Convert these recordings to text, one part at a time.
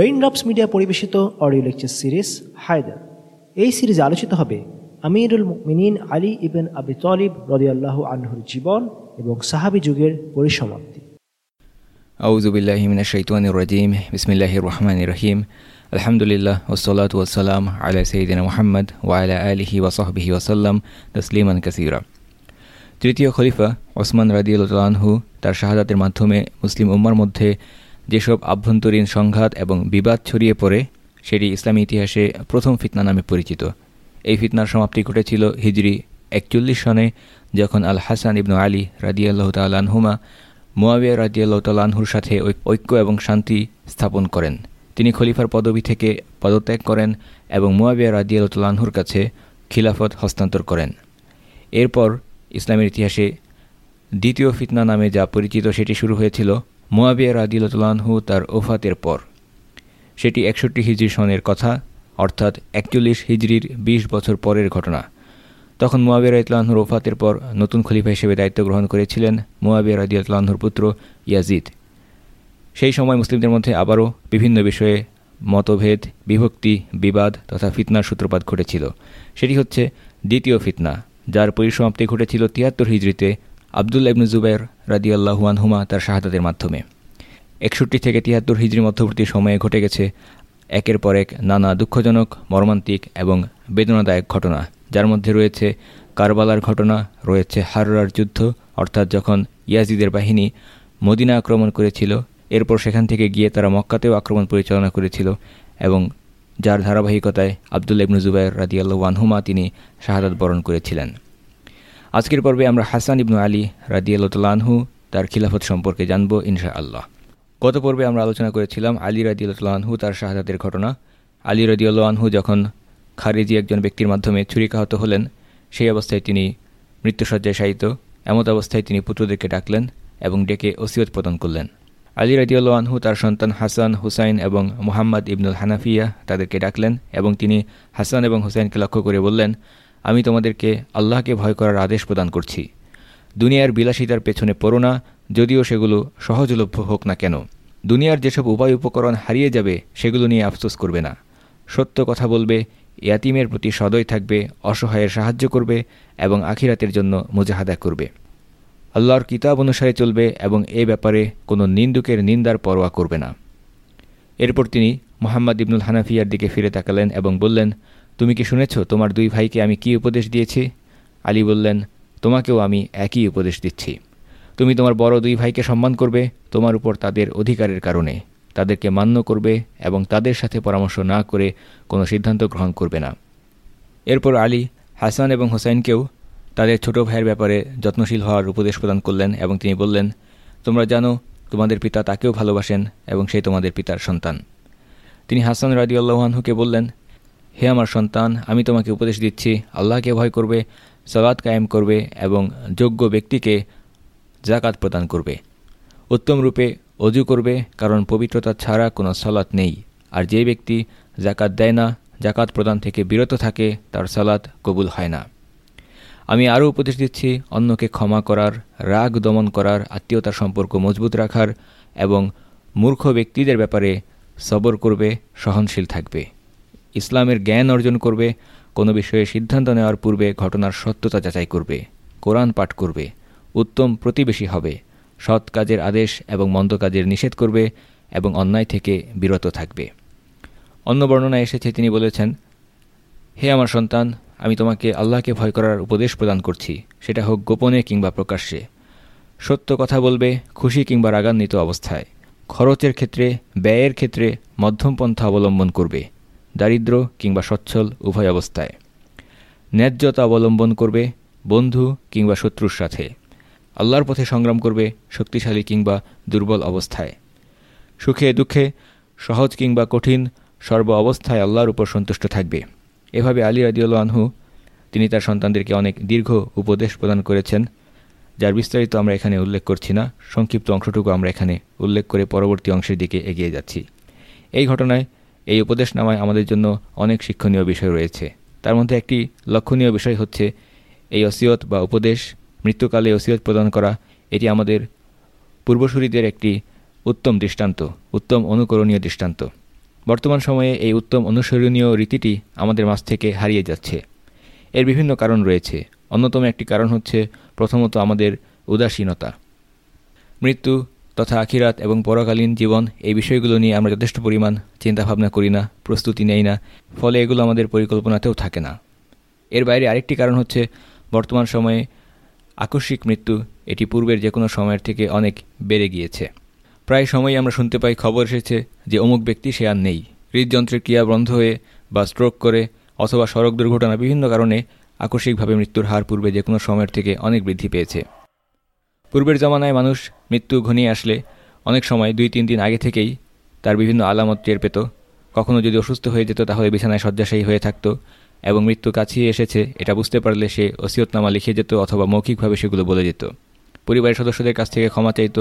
Raindrops media পরিবেশিত audio lecture series Haider এই সিরিজে আলোচিত হবে আমিরুল মিনিন আলী ইবেন আবি তলিব রদিয়াল্লাহ আনহুর জীবন এবং সাহাবি যুগের পরিসমাপ্তি। আউজু বিল্লাহ মিনা শৈতান রাজিম বিসমিল্লাহ রহমান রহিম। আলহামদুলিল্লাহ ওসলাত ওসালাম আলা সঈদিন মোহাম্মদ ওয়ালা আলিহি ওয়াসহবিহি ওয়াসাল্লাম তসলিমান কাসিরা। তৃতীয় খলিফা ওসমান রাদিউল্লাহু তার শাহাদাতের মাধ্যমে মুসলিম উম্মার মধ্যে যেসব আভ্যন্তরীণ সংঘাত এবং বিবাদ ছড়িয়ে পড়ে, সেটি ইসলামী ইতিহাসে প্রথম ফিতনা নামে পরিচিত। এই ফিতনার সমাপ্তি ঘটেছিল হিজরি একচল্লিশ সনে, যখন আল হাসান ইবনু আলী রাদিয়াল্লাহ তাল্লাহমা মোয়াবিয়া রাজিয়াল্লাহ তাল্লাহুর সাথে ঐক্য এবং শান্তি স্থাপন করেন। তিনি খলিফার পদবি থেকে পদত্যাগ করেন এবং মোয়াবিয়া রাজিয়াল তাল্লাহুর কাছে খিলাফত হস্তান্তর করেন। এরপর ইসলামের ইতিহাসে দ্বিতীয় ফিতনা নামে যা পরিচিত সেটি শুরু হয়েছিল মোয়াবিয়া রাদিউল্লাহু তার ওফাতের পর। সেটি একষট্টি হিজড়ি সনের কথা, অর্থাৎ একচল্লিশ হিজড়ির ২০ বছর পরের ঘটনা। তখন মোয়াবিয়া ইতলাহুর ওফাতের পর নতুন খলিফা হিসেবে দায়িত্ব গ্রহণ করেছিলেন মোয়াবিয়া রাদিউল্লাহুর পুত্র ইয়াজিদ। সেই সময় মুসলিমদের মধ্যে আবারও বিভিন্ন বিষয়ে মতভেদ, বিভক্তি, বিবাদ তথা ফিতনার সূত্রপাত ঘটেছিল। সেটি হচ্ছে দ্বিতীয় ফিতনা, যার পরিসমাপ্তি ঘটেছিল তিয়াত্তর হিজড়িতে আবদুল্লা ইবনু জুবাইর রাদিয়াল্লাহুয়ানহুমা তার শাহাদাতের মাধ্যমে। একষট্টি থেকে তিয়াত্তর হিজড়ি মধ্যবর্তী সময়ে ঘটে গেছে একের পর এক নানা দুঃখজনক, মর্মান্তিক এবং বেদনাদায়ক ঘটনা। যার মধ্যে রয়েছে কারবালার ঘটনা, রয়েছে হাররার যুদ্ধ, অর্থাৎ যখন ইয়াজিদের বাহিনী মদিনা আক্রমণ করেছিল, এরপর সেখান থেকে গিয়ে তারা মক্কাতেও আক্রমণ পরিচালনা করেছিল এবং যার ধারাবাহিকতায় আবদুল্লা ইবনু জুবাইর রাদিয়াল্লু ওয়ানহুমা তিনি শাহাদাত বরণ করেছিলেন। আজকের পর্বে আমরা হাসান ইবনু আলী রাদিয়াল্লাহু তার খিলাফত সম্পর্কে জানব ইনশা আল্লাহ গত পর্বে আমরা আলোচনা করেছিলাম আলী রাদিউল্লাহু তার শাহাদাতের ঘটনা। আলী রাদিউল্লাহু যখন খারিজি একজন ব্যক্তির মাধ্যমে ছুরিকাহত হলেন, সেই অবস্থায় তিনি মৃত্যুসজ্জায় শায়িত। এমত অবস্থায় তিনি পুত্রদেরকে ডাকলেন এবং ডেকে ওসিয়ত প্রদান করলেন। আলী রাজিউল্লাহু তার সন্তান হাসান, হুসাইন এবং মোহাম্মদ ইবনুল হানাফিয়া তাদেরকে ডাকলেন এবং তিনি হাসান এবং হুসাইনকে লক্ষ্য করে বললেন আমি তোমাদেরকে আল্লাহকে ভয় করার আদেশ প্রদান করছি। দুনিয়ার বিলাসিতার পেছনে পড়ো না, যদিও সেগুলো সহজলভ্য হোক না কেন। দুনিয়ার যেসব উপায় উপকরণ হারিয়ে যাবে, সেগুলো নিয়ে আফসোস করবে না। সত্য কথা বলবে, ইয়াতিমের প্রতি সদয় থাকবে, অসহায়ের সাহায্য করবে এবং আখিরাতের জন্য মুজাহাদা করবে। আল্লাহর কিতাব অনুসারে চলবে এবং এ ব্যাপারে কোনো নিন্দুকের নিন্দার পরোয়া করবে না। এরপর তিনি মোহাম্মদ ইবনুল হানাফিয়ার দিকে ফিরে তাকালেন এবং বললেন তুমি কি শুনেছ তোমার দুই ভাইকে আমি কি উপদেশ দিয়েছি? আলী বললেন, তোমাকেও আমি একই উপদেশ দিচ্ছি। তুমি তোমার বড় দুই ভাইকে সম্মান করবে তোমার উপর তাদের অধিকারের কারণে। তাদেরকে মান্য করবে এবং তাদের সাথে পরামর্শ না করে কোনো সিদ্ধান্ত গ্রহণ করবে না। এরপর আলী হাসান এবং হোসাইনকেও তাদের ছোট ভাইয়ের ব্যাপারে যত্নশীল হওয়ার উপদেশ প্রদান করলেন এবং তিনি বললেন, তোমরা জানো, তোমাদের পিতা তাকেও ভালোবাসেন এবং সে তোমাদের পিতার সন্তান। তিনি হাসান রাজিউল্লাহানহুকে বললেন হে আমার সন্তান, আমি তোমাকে উপদেশ দিচ্ছি, আল্লাহকে ভয় করবে সলাদ কায়েম করবে এবং যোগ্য ব্যক্তিকে জাকাত প্রদান করবে। উত্তম রূপে অজু করবে, কারণ পবিত্রতা ছাড়া কোনো সলাৎ নেই। আর যে ব্যক্তি জাকাত দেয় না জাকাত প্রদান থেকে বিরত থাকে, তার সালাত কবুল হয় না। আমি আরও উপদেশ দিচ্ছি, অন্যকে ক্ষমা করার, রাগ দমন করার আত্মীয়তার সম্পর্ক মজবুত রাখার এবং মূর্খ ব্যক্তিদের ব্যাপারে সবর করবে, সহনশীল থাকবে। ইসলামের জ্ঞান অর্জন করবে, কোনো বিষয়ে সিদ্ধান্ত নেওয়ার পূর্বে ঘটনার সত্যতা যাচাই করবে, কোরআন পাঠ করবে, উত্তম প্রতিবেশী হবে, সৎ কাজের আদেশ এবং মন্দ কাজের নিষেধ করবে এবং অন্যায় থেকে বিরত থাকবে। অন্য বর্ণনায় এসেছে, তিনি বলেছেন, হে আমার সন্তান, আমি তোমাকে আল্লাহকে ভয় করার উপদেশ প্রদান করছি। সেটা হোক গোপনে কিংবা প্রকাশ্যে। সত্য কথা বলবে, খুশি কিংবা রাগান্বিত অবস্থায়। খরচের ক্ষেত্রে, ব্যয়ের ক্ষেত্রে মধ্যম পন্থা অবলম্বন করবে। দারিদ্র কিংবা সচ্ছল উভয় অবস্থায়। ন্যায্যতা অবলম্বন করবে বন্ধু কিংবা শত্রুর সাথে। আল্লাহর পথে সংগ্রাম করবে শক্তিশালী কিংবা দুর্বল অবস্থায়। সুখে দুঃখে সহজ কিংবা কঠিন সর্ব অবস্থায় আল্লাহর উপর সন্তুষ্ট থাকবে। এভাবে আলী রাদিউল্লা আনহু, তিনি তার সন্তানদেরকে অনেক দীর্ঘ উপদেশ প্রদান করেছেন, যার বিস্তারিত আমরা এখানে উল্লেখ করছি না। সংক্ষিপ্ত অংশটুকু আমরা এখানে উল্লেখ করে পরবর্তী অংশের দিকে এগিয়ে যাচ্ছি। এই ঘটনায় এই উপদেশ নামায় আমাদের জন্য অনেক শিক্ষণীয় বিষয় রয়েছে। তার মধ্যে একটি লক্ষণীয় বিষয় হচ্ছে এই অসিয়ত বা উপদেশ, মৃত্যুকালে অসিয়ত প্রদান করা, এটি আমাদের পূর্বসূরিদের একটি উত্তম দৃষ্টান্ত, উত্তম অনুকরণীয় দৃষ্টান্ত। বর্তমান সময়ে এই উত্তম অনুসরণীয় রীতিটি আমাদের মাঝ থেকে হারিয়ে যাচ্ছে। এর বিভিন্ন কারণ রয়েছে। অন্যতম একটি কারণ হচ্ছে প্রথমত আমাদের উদাসীনতা। মৃত্যু তথা আখিরাত এবং পরকালীন জীবন এই বিষয়গুলো নিয়ে আমরা যথেষ্ট পরিমাণ চিন্তাভাবনা করি না, প্রস্তুতি নেই না, ফলে এগুলো আমাদের পরিকল্পনাতেও থাকে না। এর বাইরে আরেকটি কারণ হচ্ছে বর্তমান সময়ে আকস্মিক মৃত্যু এটি পূর্বের যে কোনো সময়ের থেকে অনেক বেড়ে গিয়েছে। প্রায় সময়ই আমরা শুনতে পাই খবর এসেছে যে অমুক ব্যক্তি সে আর নেই। হৃদযন্ত্রের ক্রিয়া বন্ধ হয়ে বা স্ট্রোক করে অথবা সড়ক দুর্ঘটনা বিভিন্ন কারণে আকস্মিকভাবে মৃত্যুর হার পূর্বে যে কোনো সময়ের থেকে অনেক বৃদ্ধি পেয়েছে। পূর্বের জমানায় মানুষ মৃত্যু ঘনিয়ে আসলে অনেক সময় দুই, তিন দিন আগে থেকেই তার বিভিন্ন আলামত টের পেত। কখনও যদি অসুস্থ হয়ে যেত তাহলে বিছানায় শয্যাশায়ী হয়ে থাকতো এবং মৃত্যু কাছিয়ে এসেছে এটা বুঝতে পারলে সে ওসিয়তনামা লিখে যেত অথবা মৌখিকভাবে সেগুলো বলে যেত। পরিবারের সদস্যদের কাছ থেকে ক্ষমা চাইত,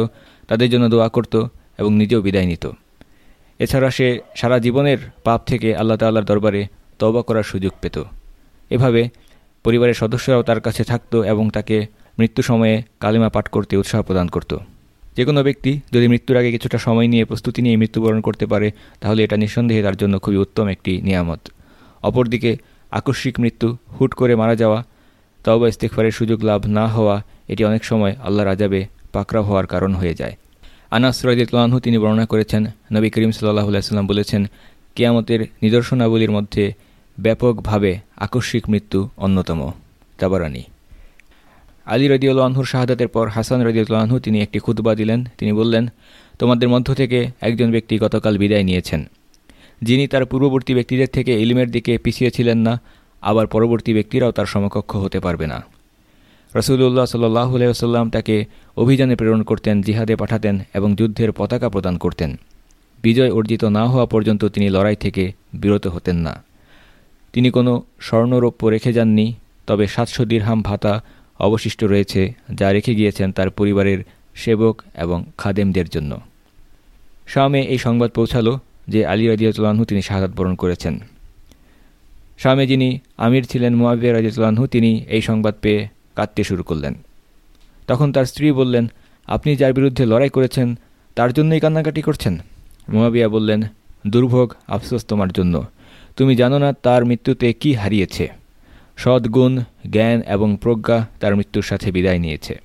তাদের জন্য দোয়া করত এবং নিজেও বিদায় নিত। এছাড়া সে সারা জীবনের পাপ থেকে আল্লাহ তাল্লাহর দরবারে তবা করার সুযোগ পেত। এভাবে পরিবারের সদস্যরাও তার কাছে থাকত এবং তাকে মৃত্যু সময়ে কালিমা পাঠ করতে উৎসাহ প্রদান করত। যে কোনো ব্যক্তি যদি মৃত্যুর আগে কিছুটা সময় নিয়ে প্রস্তুতি নিয়ে মৃত্যুবরণ করতে পারে, তাহলে এটা নিঃসন্দেহে তার জন্য খুবই উত্তম একটি নিয়ামত। অপরদিকে, আকস্মিক মৃত্যু, হুট করে মারা যাওয়া, তওবা ইস্তেকফারের সুযোগ লাভ না হওয়া, এটি অনেক সময় আল্লাহর আজাবে পাকড়া হওয়ার কারণ হয়ে যায়। আনাস রাজিউল্লাহু তিনি বর্ণনা করেছেন, নবী করিম সাল্লাহ আলাইসাল্লাম বলেছেন, কেয়ামতের নিদর্শনাবলীর মধ্যে ব্যাপকভাবে আকস্মিক মৃত্যু অন্যতম। তাবারানি। আলী রদিউল্লাহর শাহাদাতের পর হাসান রদিউল্লাহু তিনি একটি খুতবা দিলেন। তিনি বললেন, তোমাদের মধ্য থেকে একজন ব্যক্তি গতকাল বিদায় নিয়েছেন। যিনি তার পূর্ববর্তী ব্যক্তিদের থেকে ইলিমের দিকে পিছিয়ে ছিলেন না, আবার পরবর্তী ব্যক্তিরাও তার সমকক্ষ হতে পারবে না। রসুল্লাহ সাল্লাহ আলাইসাল্লাম তাকে অভিযানে প্রেরণ করতেন, জিহাদে পাঠাতেন এবং যুদ্ধের পতাকা প্রদান করতেন। বিজয় অর্জিত না হওয়া পর্যন্ত তিনি লড়াই থেকে বিরত হতেন না। তিনি কোনো স্বর্ণরৌপ্য রেখে যাননি, তবে সাতশো দীর্হাম ভাতা অবশিষ্ট রয়েছে যা রেখে গিয়েছেন তার পরিবারের সেবক এবং খাদেমদের জন্য। শামে এই সংবাদ পৌঁছালো যে আলী রাজিয়াতুল্লাহু তিনি শাহাদ বরণ করেছেন। শামে যিনি আমির ছিলেন মুয়াবিয়া রাজিয়াতুল্লাহু তিনি এই সংবাদ পেয়ে কাঁদতে শুরু করলেন। তখন তার স্ত্রী বললেন, আপনি যার বিরুদ্ধে লড়াই করেছেন, তার জন্যই কান্নাকাটি করছেন? মুয়াবিয়া বললেন, দুর্ভোগ আফসোস তোমার জন্য। তুমি জানো না তার মৃত্যুতে কি হারিয়েছে। সদ্গুণ, জ্ঞান এবং প্রজ্ঞা তার মৃত্যুর সাথে বিদায় নিয়েছে।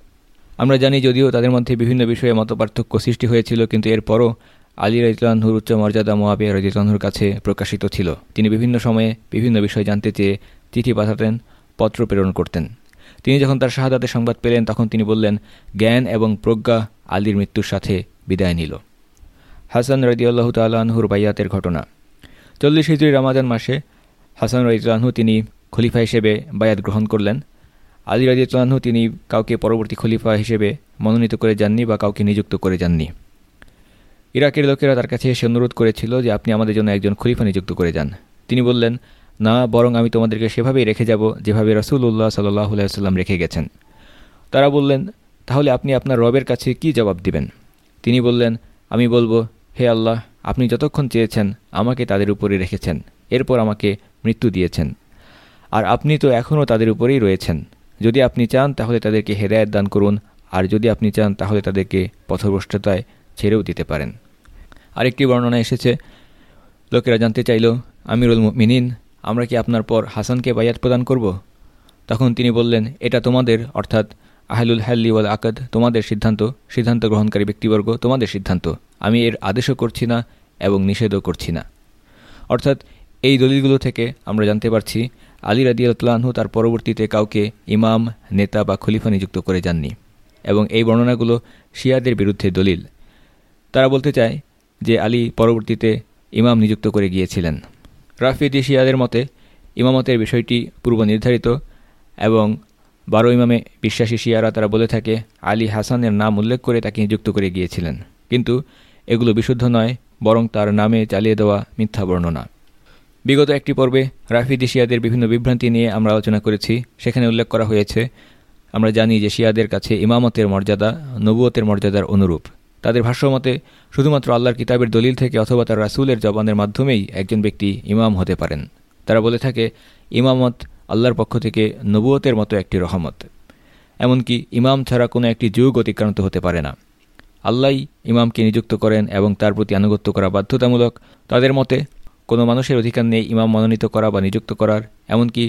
আমরা জানি যদিও তাদের মধ্যে বিভিন্ন বিষয়ে মতপার্থক্য সৃষ্টি হয়েছিল, কিন্তু এরপরও আলী রাজিতানহুর উচ্চ মর্যাদা মোয়াবিয়া রাজিতানহুর কাছে প্রকাশিত ছিল। তিনি বিভিন্ন সময়ে বিভিন্ন বিষয় জানতে চেয়ে চিঠি পাঠাতেন, পত্র প্রেরণ করতেন। তিনি যখন তার শাহাদাতের সংবাদ পেলেন, তখন তিনি বললেন, জ্ঞান এবং প্রজ্ঞা আলীর মৃত্যুর সাথে বিদায় নিল। হাসান রদিয়াল্লাহ তাল্লাহর বাইয়াতের ঘটনা। চল্লিশ হিজড়ি রামাজান মাসে হাসান রাজিতানহু তিনি খলিফা হিসেবে বায়াত গ্রহণ করলেন। আলী রাজিতানহু তিনি কাউকে পরবর্তী খলিফা হিসেবে মনোনীত করে যাননি বা কাউকে নিযুক্ত করে যাননি। ইরাকের লোকেরা তার কাছে এসে অনুরোধ করেছিল যে আপনি আমাদের জন্য একজন খলিফা নিযুক্ত করে যান। তিনি বললেন, না, বরং আমি তোমাদেরকে সেভাবেই রেখে যাব যেভাবে রসুল্লাহ সাল্লাহ আলাইসাল্লাম রেখে গেছেন। তারা বললেন, তাহলে আপনি আপনার রবের কাছে কি জবাব দিবেন? তিনি বললেন, আমি বলব, হে আল্লাহ, আপনি যতক্ষণ চেয়েছেন আমাকে তাদের উপরে রেখেছেন, এরপর আমাকে মৃত্যু দিয়েছেন। আর আপনি তো এখনও তাদের উপরেই রয়েছেন। যদি আপনি চান, তাহলে তাদেরকে হেদায়ত দান করুন, আর যদি আপনি চান, তাহলে তাদেরকে পথভ্রষ্টতায় ছেড়েও দিতে পারেন। আরেকটি বর্ণনা এসেছে, লোকেরা জানতে চাইল, আমিরুল মিনিন আমরা কি আপনার পর হাসানকে বায়াত প্রদান করব? তখন তিনি বললেন, এটা তোমাদের, অর্থাৎ আহলুল হাল্লি ওয়াল আকদ, তোমাদের সিদ্ধান্ত সিদ্ধান্ত গ্রহণকারী ব্যক্তিবর্গ, তোমাদের সিদ্ধান্ত। আমি এর আদেশও করছি না এবং নিষেধও করছি না। অর্থাৎ এই দলিলগুলো থেকে আমরা জানতে পারছি আলী রাদিয়ালহু তার পরবর্তীতে কাউকে ইমাম, নেতা বা খলিফা নিযুক্ত করে যাননি এবং এই বর্ণনাগুলো শিয়াদের বিরুদ্ধে দলিল। তারা বলতে চায় যে আলী পরবর্তীতে ইমাম নিযুক্ত করে গিয়েছিলেন। রাফিদি শিয়াদের মতে ইমামতের বিষয়টি পূর্ব নির্ধারিত এবং বারো ইমামে বিশ্বাসী শিয়ারা তারা বলে থাকে, আলী হাসানের নাম উল্লেখ করে তাকে নিযুক্ত করে গিয়েছিলেন। কিন্তু এগুলো বিশুদ্ধ নয়, বরং তার নামে চালিয়ে দেওয়া মিথ্যা বর্ণনা। বিগত একটি পর্বে রাফিদি শিয়াদের বিভিন্ন বিভ্রান্তি নিয়ে আমরা আলোচনা করেছি। সেখানে উল্লেখ করা হয়েছে, আমরা জানি যে শিয়াদের কাছে ইমামতের মর্যাদা, নবুয়তের মর্যাদার অনুরূপ। তাদের ভাষ্যমতে শুধুমাত্র আল্লাহর কিতাবের দলিল থেকে অথবা তার রাসুলের জবানের মাধ্যমেই একজন ব্যক্তি ইমাম হতে পারেন। তারা বলে থাকে, ইমামত আল্লাহর পক্ষ থেকে নবুয়তের মতো একটি রহমত। এমনকি ইমাম ছাড়া কোনো একটি যুগ অতিক্রান্ত হতে পারে না। আল্লাহ ইমামকে নিযুক্ত করেন এবং তার প্রতি আনুগত্য করা বাধ্যতামূলক। তাদের মতে কোনো মানুষের অধিকার নেই ইমাম মনোনীত করা বা নিযুক্ত করার, এমনকি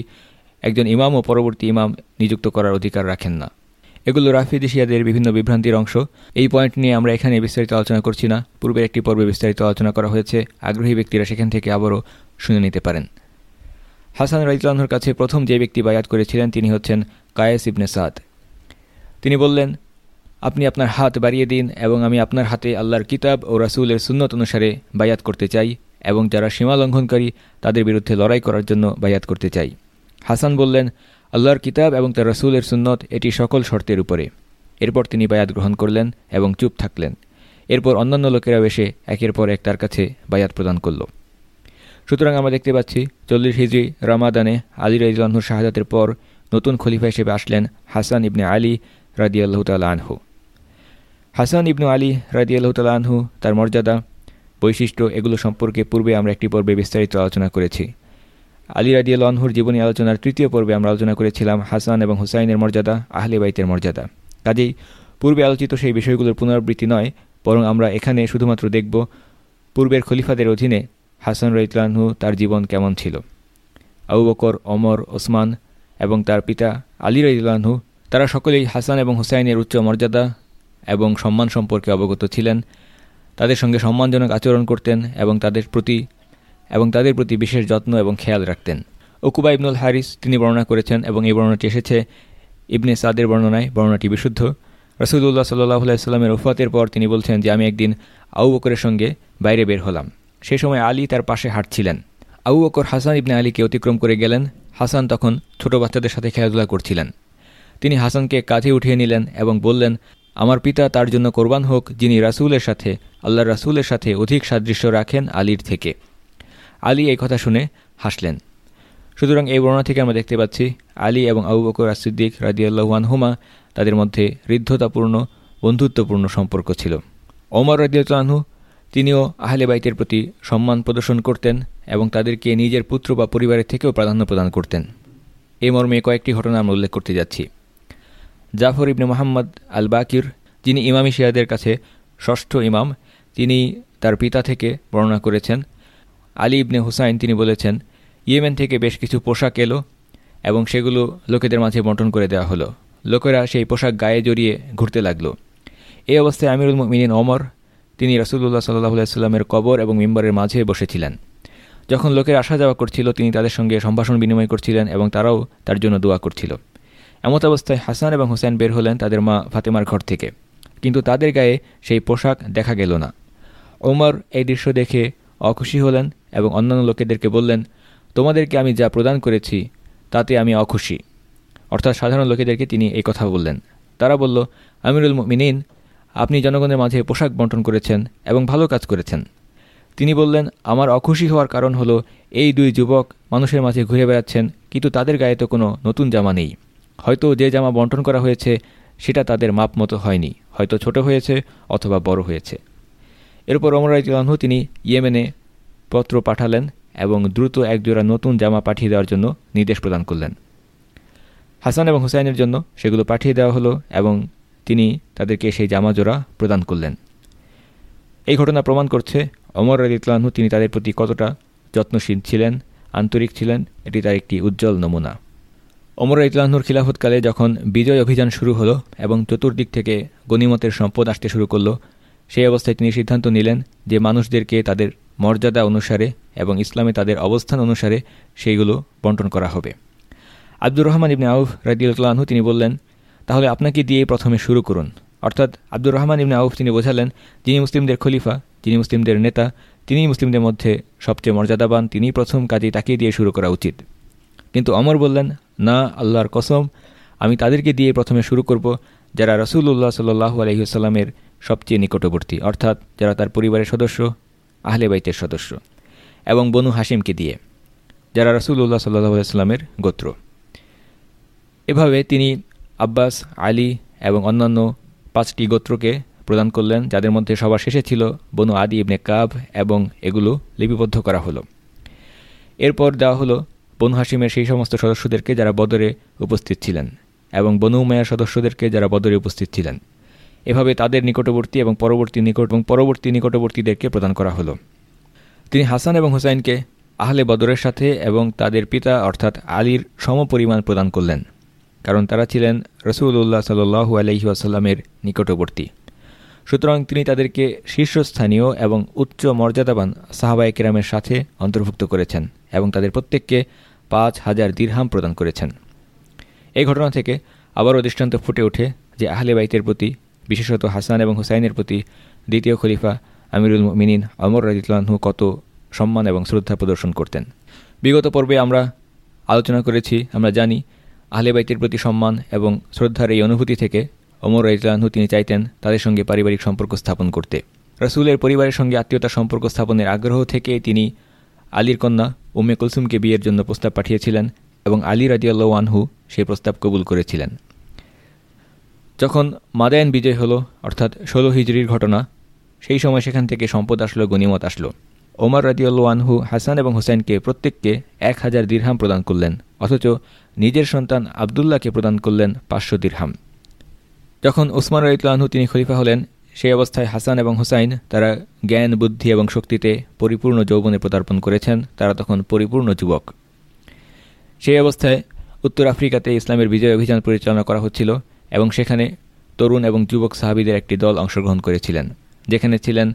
একজন ইমাম ও পরবর্তী ইমাম নিযুক্ত করার অধিকার রাখেন না। এগুলো রাফিদ শিয়াদের বিভিন্ন বিভ্রান্তির অংশ। এই পয়েন্ট নিয়ে আমরা এখানে বিস্তারিত আলোচনা করছি না। পূর্বের একটি পর্বে বিস্তারিত আলোচনা করা হয়েছে। আগ্রহী ব্যক্তিরা সেখান থেকে আবারও শুনে নিতে পারেন। হাসান রাইতলানহর কাছে প্রথম যে ব্যক্তি বায়াত করেছিলেন তিনি হচ্ছেন কায়েস ইবনে সাদ। তিনি বললেন, আপনি আপনার হাত বাড়িয়ে দিন এবং আমি আপনার হাতে আল্লাহর কিতাব ও রাসুলের সুন্নত অনুসারে বায়াত করতে চাই। এবং যারা সীমা লঙ্ঘনকারী, তাদের বিরুদ্ধে লড়াই করার জন্য বায়াত করতে চাই। হাসান বললেন, আল্লাহর কিতাব এবং তার রসুলের সুন্নত এটি সকল শর্তের উপরে। এরপর তিনি বায়াত গ্রহণ করলেন এবং চুপ থাকলেন। এরপর অন্যান্য লোকেরা এসে একের পর এক তার কাছে বায়াত প্রদান করল। সুতরাং আমরা দেখতে পাচ্ছি, চল্লিশ হিজড়ি রামাদানে আলী রাইজলানহুর শাহাদাতের পর নতুন খলিফা হিসেবে আসলেন হাসান ইবনে আলী রাদিয়াল্লাহ তাল আনহু। হাসান ইবনু আলী রাদিয়াল্লাহ তাল আনহু তার মর্যাদা বৈশিষ্ট্য এগুলো সম্পর্কে পূর্বে আমরা একটি পর্বে বিস্তারিত আলোচনা করেছি। আলী রাদিয়াল আনহুর জীবনী আলোচনার তৃতীয় পর্বে আমরা আলোচনা করেছিলাম হাসান এবং হুসাইনের মর্যাদা, আহলে বাইতের মর্যাদা। কাজেই পূর্বে আলোচিত সেই বিষয়গুলোর পুনরাবৃত্তি নয়, বরং আমরা এখানে শুধুমাত্র দেখব পূর্বের খলিফাদের অধীনে হাসান রাইতলানহু তার জীবন কেমন ছিল। আবু বকর অমর ওসমান এবং তার পিতা আলী রাইতলানহু তারা সকলেই হাসান এবং হুসাইনের উচ্চ মর্যাদা এবং সম্মান সম্পর্কে অবগত ছিলেন। তাদের সঙ্গে সম্মানজনক আচরণ করতেন এবং তাদের প্রতি, এবং তাদের প্রতি বিশেষ যত্ন এবং খেয়াল রাখতেন। ওকুবা ইবনুল হারিস তিনি বর্ণনা করেছেন এবং এই বর্ণনাটি এসেছে ইবনে সাদের বর্ণনায়, বর্ণনাটি বিশুদ্ধ। রসুল্লাহ সাল্লাহ আলাইস্লামের ওফাতের পর তিনি বলছেন যে, আমি একদিন আউ বকরের সঙ্গে বাইরে বের হলাম। সে সময় আলী তার পাশে হাঁটছিলেন। আউ বকর হাসান ইবনে আলীকে অতিক্রম করে গেলেন। হাসান তখন ছোট বাচ্চাদের সাথে খেলাধুলা করছিলেন। তিনি হাসানকে কাঁধে উঠিয়ে নিলেন এবং বললেন আমার পিতা তার জন্য কোরবান হোক, যিনি রাসুলের সাথে আল্লাহ রাসুলের সাথে অধিক সাদৃশ্য রাখেন আলীর থেকে। আলী এই কথা শুনে হাসলেন। সুতরাং এই বর্ণনা থেকে আমরা দেখতে পাচ্ছি, আলী এবং আবু বকর আসিদ্দিক রাজিয়াল্লাহান হুমা তাদের মধ্যে হৃদ্ধতাপূর্ণ বন্ধুত্বপূর্ণ সম্পর্ক ছিল। ওমর রাজিয়ালহু তিনিও আহলে বাইতের প্রতি সম্মান প্রদর্শন করতেন এবং তাদেরকে নিজের পুত্র বা পরিবারের থেকেও প্রাধান্য প্রদান করতেন। এই মর্মে কয়েকটি ঘটনা আমরা উল্লেখ করতে যাচ্ছি। জাফর ইবনে মোহাম্মদ আল বাকির যিনি ইমামি শিয়াদের কাছে ষষ্ঠ ইমাম, তিনি তার পিতা থেকে বর্ণনা করেছেন। আলী ইবনে হুসাইন তিনি বলেছেন, ইয়েমেন থেকে বেশ কিছু পোশাক এলো এবং সেগুলো লোকেদের মাঝে বন্টন করে দেওয়া হলো। লোকেরা সেই পোশাক গায়ে জড়িয়ে ঘুরতে লাগল। এই অবস্থায় আমিরুল মিনিন অমর তিনি রসুল্লাহ সাল্লাহ সাল্লামের কবর এবং মেম্বারের মাঝে বসেছিলেন। যখন লোকের আসা যাওয়া করছিল, তিনি তাদের সঙ্গে সম্ভাষণ বিনিময় করছিলেন এবং তারাও তার জন্য দোয়া করছিল। এমত অবস্থায় হাসান এবং হোসেন বের হলেন তাদের মা ফাতেমার ঘর থেকে। কিন্তু তাদের গায়ে সেই পোশাক দেখা গেল না। ওমর এই দৃশ্য দেখে অখুশি হলেন এবং অন্যান্য লোকেদেরকে বললেন, তোমাদেরকে আমি যা প্রদান করেছি, তাতে আমি অখুশি। অর্থাৎ সাধারণ লোকেদেরকে তিনি এই কথা বললেন। তারা বলল, আমিরুল মিনিন আপনি জনগণের মাঝে পোশাক বন্টন করেছেন এবং ভালো কাজ করেছেন। তিনি বললেন, আমার অখুশি হওয়ার কারণ হলো এই দুই যুবক মানুষের মাঝে ঘুরে বেড়াচ্ছেন, কিন্তু তাদের গায়ে তো কোনো নতুন জামা নেই। হয়তো যে জামা বন্টন করা হয়েছে, সেটা তাদের মাপ মতো হয়নি। হয়তো ছোট হয়েছে অথবা বড় হয়েছে। এরপর অমর রাইতুল্লাহু তিনি ইয়েমেনে পত্র পাঠালেন এবং দ্রুত একজোড়া নতুন জামা পাঠিয়ে দেওয়ার জন্য নির্দেশ প্রদান করলেন। হাসান এবং হুসাইনের জন্য সেগুলো পাঠিয়ে দেওয়া হলো এবং তিনি তাদেরকে সেই জামা জোড়া প্রদান করলেন। এই ঘটনা প্রমাণ করছে অমর রাজিতলাহু তিনি তাদের প্রতি কতটা যত্নশীল ছিলেন, আন্তরিক ছিলেন, এটি তার একটি উজ্জ্বল নমুনা। অমর ইতলাহুর খিলাফতকালে যখন বিজয় অভিযান শুরু হলো এবং চতুর্দিক থেকে গণিমতের সম্পদ আসতে শুরু করল, সেই অবস্থায় তিনি সিদ্ধান্ত নিলেন যে মানুষদেরকে তাদের মর্যাদা অনুসারে এবং ইসলামে তাদের অবস্থান অনুসারে সেইগুলো বন্টন করা হবে। আব্দুর রহমান ইবনে আউফ রাজিউল্লাহু তিনি বললেন, তাহলে আপনাকে দিয়েই প্রথমে শুরু করুন। অর্থাৎ আব্দুর রহমান ইবনে আউফ তিনি বোঝালেন, যিনি মুসলিমদের খলিফা, যিনি মুসলিমদের নেতা, তিনিই মুসলিমদের মধ্যে সবচেয়ে মর্যাদাবান, তিনিই প্রথম কাজে তাকে দিয়ে শুরু করা উচিত। কিন্তু অমর বললেন, না, আল্লাহর কসম, আমি তাদেরকে দিয়ে প্রথমে শুরু করব যারা রসুল্লাহ সাল্লু আলহিউসাল্লামের সবচেয়ে নিকটবর্তী, অর্থাৎ যারা তার পরিবারের সদস্য, আহলে বাইতের সদস্য এবং বনু হাসিমকে দিয়ে, যারা রসুল্লাহ সাল্লাহ আলাইস্লামের গোত্র। এভাবে তিনি আব্বাস, আলী এবং অন্যান্য পাঁচটি গোত্রকে প্রদান করলেন, যাদের মধ্যে সবার শেষে ছিল বনু আদি ইবনে কাব এবং এগুলো লিপিবদ্ধ করা হলো। এরপর দেওয়া হলো বনু হাসিমের সেই সমস্ত সদস্যদেরকে যারা বদরে উপস্থিত ছিলেন এবং বনু উমায়ার সদস্যদেরকে যারা বদরে উপস্থিত ছিলেন। এভাবে তাদের নিকটবর্তী এবং পরবর্তী নিকট এবং পরবর্তী নিকটবর্তীদেরকে প্রদান করা হলো। তিনি হাসান এবং হুসাইনকে আহলে বদরের সাথে এবং তাদের পিতা অর্থাৎ আলীর সমপরিমাণ প্রদান করলেন, কারণ তারা ছিলেন রসুল্লাহ সাল্লু আলহি আসাল্লামের নিকটবর্তী। সুতরাং তিনি তাদেরকে শীর্ষস্থানীয় এবং উচ্চ মর্যাদাবান সাহাবাই কেরামের সাথে অন্তর্ভুক্ত করেছেন এবং তাদের প্রত্যেককে পাঁচ হাজার দীর্হাম প্রদান করেছেন। এই ঘটনা থেকে আবারও দৃষ্টান্ত ফুটে ওঠে যে আহলে বাইতের প্রতি, বিশেষত হাসান এবং হুসাইনের প্রতি, দ্বিতীয় খলিফা আমিরুল মিনিন অমর রাজিতুল্লাহু কত সম্মান এবং শ্রদ্ধা প্রদর্শন করতেন। বিগত পর্বে আমরা আলোচনা করেছি, আমরা জানি আহলে বাইতের প্রতি সম্মান এবং শ্রদ্ধার এই অনুভূতি থেকে অমর রাইতলানহু তিনি চাইতেন তাদের সঙ্গে পারিবারিক সম্পর্ক স্থাপন করতে। রসুলের পরিবারের সঙ্গে আত্মীয়তা সম্পর্ক স্থাপনের আগ্রহ থেকে তিনি আলীর কন্যা উম্মে কুলসুমকে বিয়ের জন্য প্রস্তাব পাঠিয়েছিলেন এবং আলী রাজিয়াল্লাহ আনহু সেই প্রস্তাব কবুল করেছিলেন। যখন মাদায়ন বিজয় হলো, অর্থাৎ ষোলো হিজড়ির ঘটনা, সেই সময় সেখান থেকে সম্পদ আসলো, গনিমত আসলো। ওমর রাজিউল্লু আনহু, হাসান এবং হোসেনকে প্রত্যেককে এক হাজার দীর্হাম প্রদান করলেন, অথচ নিজের সন্তান আবদুল্লাহকে প্রদান করলেন পাঁচশো দীর্হাম। যখন ওসমান রাইতুল্লাহু তিনি খলিফা হলেন সেই অবস্থায় হাসান এবং হুসাইন তারা জ্ঞান, বুদ্ধি এবং শক্তিতে পরিপূর্ণ যৌবনে পদার্পণ করেছেন। তারা তখন পরিপূর্ণ যুবক। সেই অবস্থায় উত্তর আফ্রিকাতে ইসলামের বিজয় অভিযান পরিচালনা করা হচ্ছিল এবং সেখানে তরুণ এবং যুবক সাহাবিদের একটি দল অংশগ্রহণ করেছিলেন, যেখানে ছিলেন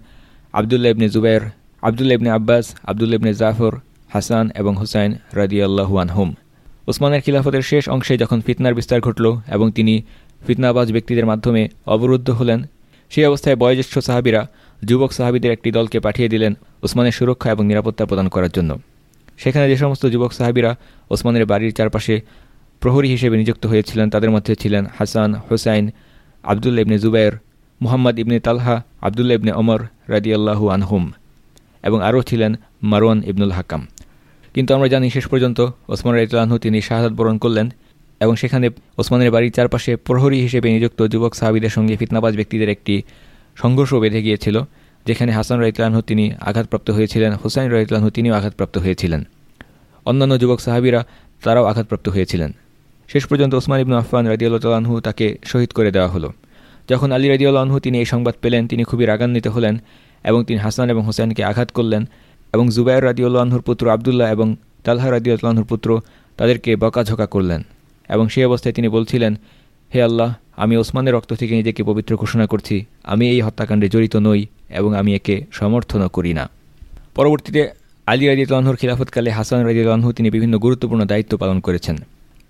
আবদুল্লা ইবনে জুবাইর আবদুল্লা ইবনে আব্বাস আবদুল্লা ইবনে জাফর, হাসান এবং হুসাইন রাদিয়াল্লাহুয়ান হুম ওসমানের খিলাফতের শেষ অংশে যখন ফিতনার বিস্তার ঘটল এবং তিনি ফিতনাবাজ ব্যক্তিদের মাধ্যমে অবরুদ্ধ হলেন সেই অবস্থায় বয়োজ্যেষ্ঠ সাহাবিরা যুবক সাহাবিদের একটি দলকে পাঠিয়ে দিলেন ওসমানের সুরক্ষা এবং নিরাপত্তা প্রদান করার জন্য। সেখানে যে সমস্ত যুবক সাহাবিরা ওসমানের বাড়ির চারপাশে প্রহরী হিসেবে নিযুক্ত হয়েছিলেন, তাদের মধ্যে ছিলেন হাসান, হোসাইন আবদুল্লা ইবনে জুবাইর, মুহাম্মদ ইবনে তালহা আবদুল্লা ইবনে অমর রাদিয়াল্লাহু আনহুম এবং আরও ছিলেন মারওয়ান ইবনুল হাকাম। কিন্তু আমরা জানি শেষ পর্যন্ত ওসমান রাইতুল্লাহু তিনি শাহাদ বরণ করলেন। এবং সেখানে ওসমানের বাড়ির চারপাশে প্রহরী হিসেবে নিযুক্ত যুবক সাহাবিদের সঙ্গে ফিতনাবাজ ব্যক্তিদের একটি সংঘর্ষ বেঁধে গিয়েছিল, যেখানে হাসান রাইতলানহু তিনি আঘাতপ্রাপ্ত হয়েছিলেন, হুসাইন রাইতলানহু তিনিও আঘাতপ্রাপ্ত হয়েছিলেন। অন্যান্য যুবক সাহাবিরা তারাও আঘাতপ্রাপ্ত হয়েছিলেন। শেষ পর্যন্ত ওসমান ইবনু আফান রাজিউল্লাহু তাকে শহীদ করে দেওয়া হলো। যখন আলী রাজিউল্লাহু তিনি এই সংবাদ পেলেন, তিনি খুবই রাগান্বিত হলেন এবং তিনি হাসান এবং হোসেনকে আঘাত করলেন এবং জুবাইর রাদিউল্লাহর পুত্র আবদুল্লাহ এবং তালহা রাদিউল্লাহর পুত্র তাদেরকে বকাঝকা করলেন। এবং সেই অবস্থায় তিনি বলছিলেন, হে আল্লাহ, আমি ওসমানের রক্ত থেকে নিজেকে পবিত্র ঘোষণা করছি। আমি এই হত্যাকাণ্ডে জড়িত নই এবং আমি একে সমর্থনও করি না। পরবর্তীতে আলী রাজিউল্লাহর খিলাফতকালে হাসান রাজিউল্লাহু তিনি বিভিন্ন গুরুত্বপূর্ণ দায়িত্ব পালন করেছেন।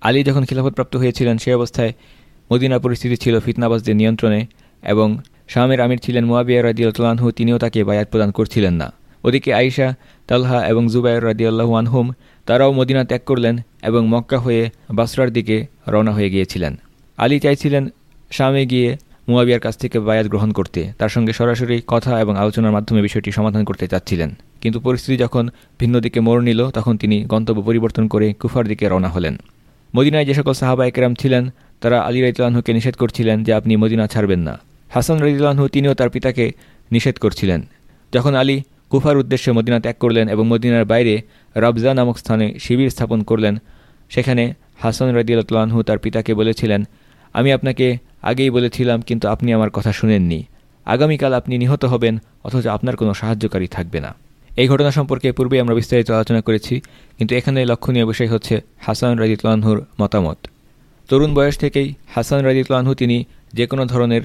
আলী যখন খিলাফতপ্রাপ্ত হয়েছিলেন, সেই অবস্থায় মদিনা পরিস্থিতি ছিল ফিতনাবাজদের নিয়ন্ত্রণে এবং শামের আমির ছিলেন মুয়াবিয়া রাজিউল্লাহু তিনিও তাকে বায়াত প্রদান করছিলেন না। ওদিকে আইসা তালহা এবং জুবাইর রাজিউল্লাহু আনহুম তারাও মদিনা ত্যাগ করলেন এবং মক্কা হয়ে বাসরার দিকে রওনা হয়ে গিয়েছিলেন। আলী চাইছিলেন শামে গিয়ে মুয়াবিয়ার কাছ থেকে বায়াত গ্রহণ করতে। তার সঙ্গে সরাসরি কথা এবং আলোচনার মাধ্যমে বিষয়টি সমাধান করতে চাচ্ছিলেন। কিন্তু পরিস্থিতি যখন ভিন্ন দিকে মোড় নিল, তখন তিনি গন্তব্য পরিবর্তন করে কুফার দিকে রওনা হলেন। মদিনায় যে সকল সাহাবা একরাম ছিলেন, তারা আলী রাইতুল্লাহকে নিষেধ করছিলেন যে আপনি মদিনা ছাড়বেন না। হাসান রাইতুল্লাহু তিনিও তার পিতাকে নিষেধ করছিলেন। যখন আলী কুফার উদ্দেশ্যে মদিনা ত্যাগ করলেন এবং মদিনার বাইরে রবজা নামক স্থানে শিবির স্থাপন করলেন। সেখানে হাসান রাজিউল্লাহু তার পিতাকে বলেছিলেন, আমি আপনাকে আগেই বলেছিলাম, কিন্তু আপনি আমার কথা শুনেননি। আগামীকাল আপনি নিহত হবেন, অথচ আপনার কোনো সাহায্যকারী থাকবে না। এই ঘটনা সম্পর্কে পূর্বে আমরা বিস্তারিত আলোচনা করেছি, কিন্তু এখানে লক্ষণীয় বিষয় হচ্ছে হাসান রাজিতুল্লাহুর মতামত। তরুণ বয়স থেকেই হাসান রাজিতুল্লাহু তিনি যে কোনো ধরনের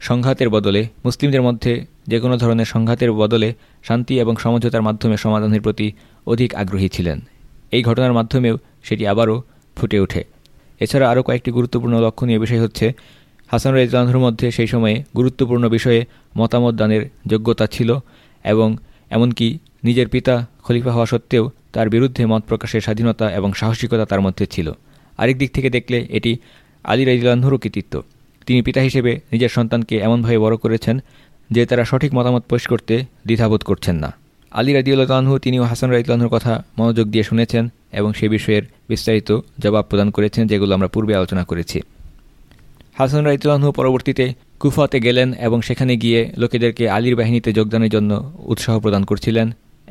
সংঘাতের বদলে, মুসলিমদের মধ্যে যে কোনো ধরনের সংঘাতের বদলে শান্তি এবং সমঝোতার মাধ্যমে সমাধানের প্রতি অধিক আগ্রহী ছিলেন। এই ঘটনার মাধ্যমেও সেটি আবারও ফুটে ওঠে। এছাড়া আরও কয়েকটি গুরুত্বপূর্ণ লক্ষণীয় বিষয় হচ্ছে, হাসান রাইজলানহুর মধ্যে সেই সময়ে গুরুত্বপূর্ণ বিষয়ে মতামত দানের যোগ্যতা ছিল এবং এমনকি নিজের পিতা খলিফা হওয়া সত্ত্বেও তার বিরুদ্ধে মত প্রকাশের স্বাধীনতা এবং সাহসিকতা তার মধ্যে ছিল। আরেক দিক থেকে দেখলে এটি আলী রাইজলানহুরও কৃতিত্ব। তিনি পিতা হিসেবে নিজের সন্তানকে এমনভাবে বড় করেছেন যে তারা সঠিক মতামত পেশ করতে দ্বিধাবোধ করছেন না। আলী রাদিউল্লাহু তিনিও হাসান রাইতুল্লাহর কথা মনোযোগ দিয়ে শুনেছেন এবং সে বিষয়ের বিস্তারিত জবাব প্রদান করেছেন, যেগুলো আমরা পূর্বে আলোচনা করেছি। হাসান রাইতুল্লাহু পরবর্তীতে কুফাতে গেলেন এবং সেখানে গিয়ে লোকেদেরকে আলীর বাহিনীতে যোগদানের জন্য উৎসাহ প্রদান করছিলেন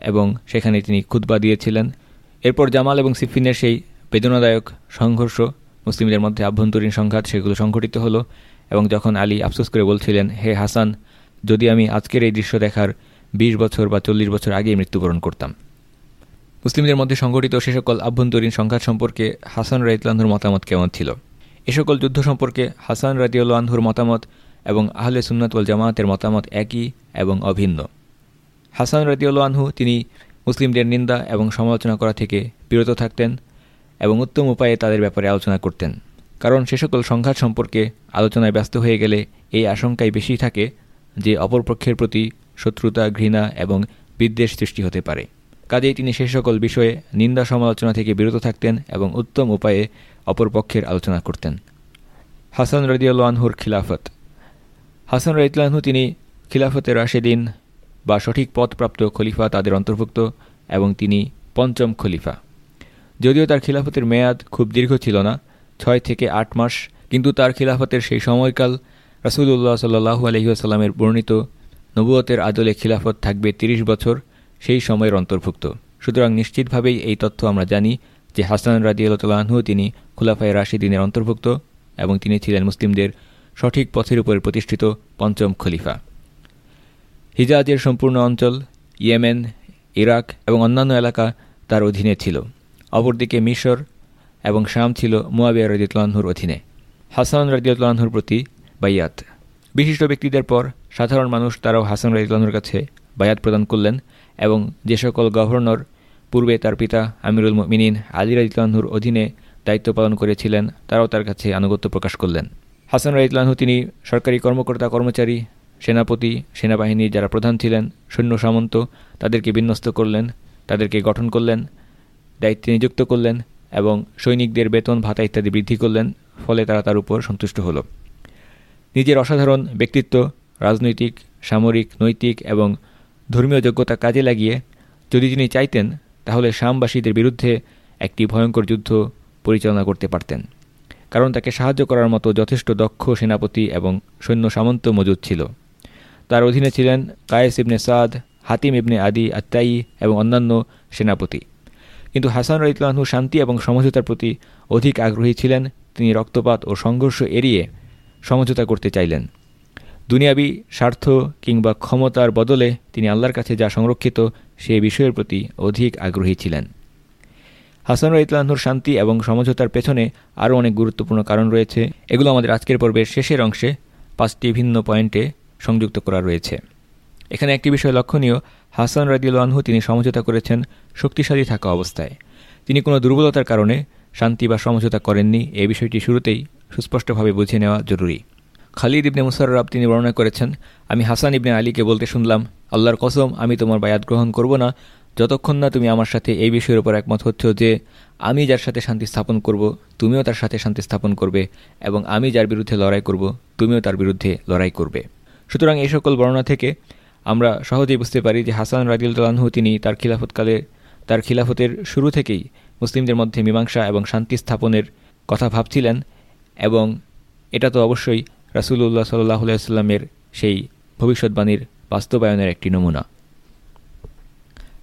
এবং সেখানে তিনি খুদ্া দিয়েছিলেন। এরপর জামাল এবং সিফিনের সেই বেদনাদায়ক সংঘর্ষ, মুসলিমদের মধ্যে আভ্যন্তরীণ সংঘাত সেগুলো সংঘটিত হলো এবং যখন আলী আফসোস করে বলছিলেন, হে হাসান, যদি আমি আজকের এই দৃশ্য দেখার ২০ বছর বা চল্লিশ বছর আগেই মৃত্যুবরণ করতাম। মুসলিমদের মধ্যে সংঘটিত সে সকল আভ্যন্তরীণ সংঘাত সম্পর্কে হাসান রাইতলানহুর মতামত কেমন ছিল? এ সকল যুদ্ধ সম্পর্কে হাসান রাজিউল্লাহর মতামত এবং আহলে সুন্নাতওয়াল জামায়াতের মতামত একই এবং অভিন্ন। হাসান রাজিউল আনহু তিনি মুসলিমদের নিন্দা এবং সমালোচনা করা থেকে বিরত থাকতেন এবং উত্তম উপায়ে তাদের ব্যাপারে আলোচনা করতেন। কারণ সে সকল সংঘাত সম্পর্কে আলোচনায় ব্যস্ত হয়ে গেলে এই আশঙ্কাই বেশি থাকে যে অপরপক্ষের প্রতি শত্রুতা, ঘৃণা এবং বিদ্বেষ সৃষ্টি হতে পারে। কাজেই তিনি সে সকল বিষয়ে নিন্দা সমালোচনা থেকে বিরত থাকতেন এবং উত্তম উপায়ে অপরপক্ষের আলোচনা করতেন। হাসান রদিউল্লাহর খিলাফত। হাসান রদিউল্লাহু তিনি খিলাফতের রাশেদিন বা সঠিক পথপ্রাপ্ত খলিফা তাদের অন্তর্ভুক্ত এবং তিনি পঞ্চম খলিফা। যদিও তার খিলাফতের মেয়াদ খুব দীর্ঘ ছিল না, ছয় থেকে আট মাস, কিন্তু তার খিলাফতের সেই সময়কাল রাসুল্লাহ সাল্লাহু আলহিহাস্লামের বর্ণিত নবুয়তের আদলে খিলাফত থাকবে ৩০ বছর, সেই সময়ের অন্তর্ভুক্ত। সুতরাং নিশ্চিতভাবেই এই তথ্য আমরা জানি যে হাসান রাজিউল্লাহু তিনি খুলাফায় রাশিদিনের অন্তর্ভুক্ত এবং তিনি ছিলেন মুসলিমদের সঠিক পথের উপরে প্রতিষ্ঠিত পঞ্চম খলিফা। হিজাজের সম্পূর্ণ অঞ্চল, ইয়েমেন, ইরাক এবং অন্যান্য এলাকা তার অধীনে ছিল। অপরদিকে মিশর এবং শাম ছিল মুয়াবিয়া রদিউল্লাহর অধীনে। হাসান রদিউল্লাহর প্রতি বাইয়াত। বিশিষ্ট ব্যক্তিদের পর সাধারণ মানুষ তারাও হাসান রদিউল্লাহর কাছে বায়াত প্রদান করলেন এবং যে সকল গভর্নর পূর্বে তার পিতা আমিরুল মিনিন আলী রাজিউল্লাহর অধীনে দায়িত্ব পালন করেছিলেন, তারাও তার কাছে আনুগত্য প্রকাশ করলেন। হাসান রাজিউল্লাহু তিনি সরকারি কর্মকর্তা, কর্মচারী, সেনাপতি সেনাবাহিনীর যারা প্রধান ছিলেন, সৈন্য সামন্ত তাদেরকে বিন্যস্ত করলেন, তাদেরকে গঠন করলেন, দায়িত্বে নিযুক্ত করলেন এবং সৈনিকদের বেতন ভাতা ইত্যাদি বৃদ্ধি করলেন, ফলে তারা তার উপর সন্তুষ্ট হল। নিজের অসাধারণ ব্যক্তিত্ব, রাজনৈতিক, সামরিক, নৈতিক এবং ধর্মীয় যোগ্যতা কাজে লাগিয়ে যদি তিনি চাইতেন, তাহলে শামবাসীদের বিরুদ্ধে একটি ভয়ঙ্কর যুদ্ধ পরিচালনা করতে পারতেন। কারণ তাকে সাহায্য করার মতো যথেষ্ট দক্ষ সেনাপতি এবং সৈন্য সামন্ত মজুদ ছিল। তার অধীনে ছিলেন কায়েস ইবনে সাদ, হাতিম ইবনে আদি আত্মাই এবং অন্যান্য সেনাপতি। কিন্তু হাসান রইতলানহু শান্তি এবং সমঝোতার প্রতি অধিক আগ্রহী ছিলেন। তিনি রক্তপাত ও সংঘর্ষ এড়িয়ে সমঝোতা করতে চাইলেন। দুনিয়াবি স্বার্থ কিংবা ক্ষমতার বদলে তিনি আল্লাহর কাছে যা সংরক্ষিত, সে বিষয়ের প্রতি অধিক আগ্রহী ছিলেন। হাসান ইতলানহুর শান্তি এবং সমঝোতার পেছনে আরও অনেক গুরুত্বপূর্ণ কারণ রয়েছে। এগুলো আমাদের আজকের পর্বের শেষের অংশে পাঁচটি ভিন্ন পয়েন্টে সংযুক্ত করা রয়েছে। এখানে একটি বিষয় লক্ষণীয়, হাসান রাদিউল্লাহু তিনি সমঝোতা করেছেন শক্তিশালী থাকা অবস্থায়। তিনি কোনো দুর্বলতার কারণে শান্তি বা সমঝোতা করেননি। এই বিষয়টি শুরুতেই সুস্পষ্টভাবে বুঝে নেওয়া জরুরি। খালিদ ইবনে মুসাররাব তিনি বর্ণনা করেছেন, আমি হাসান ইবনে আলীকে বলতে শুনলাম, আল্লাহর কসম, আমি তোমার বায়াত গ্রহণ করব না। যতক্ষণ না তুমি আমার সাথে এই বিষয়ের উপর একমত হচ্ছ যে, আমি যার সাথে শান্তি স্থাপন করব, তুমিও তার সাথে শান্তি স্থাপন করবে, এবং আমি যার বিরুদ্ধে লড়াই করব, তুমিও তার বিরুদ্ধে লড়াই করবে। সুতরাং এই সকল বর্ণনা থেকে আমরা সহজেই বুঝতে পারি যে হাসান রাজিউল্লাহু তিনি তার খিলাফতকালে, তার খিলাফতের শুরু থেকেই মুসলিমদের মধ্যে মীমাংসা এবং শান্তি স্থাপনের কথা ভাবছিলেন। এবং এটা তো অবশ্যই রাসুল্লাহ সাল্লাহ সাল্লামের সেই ভবিষ্যৎবাণীর বাস্তবায়নের একটি নমুনা।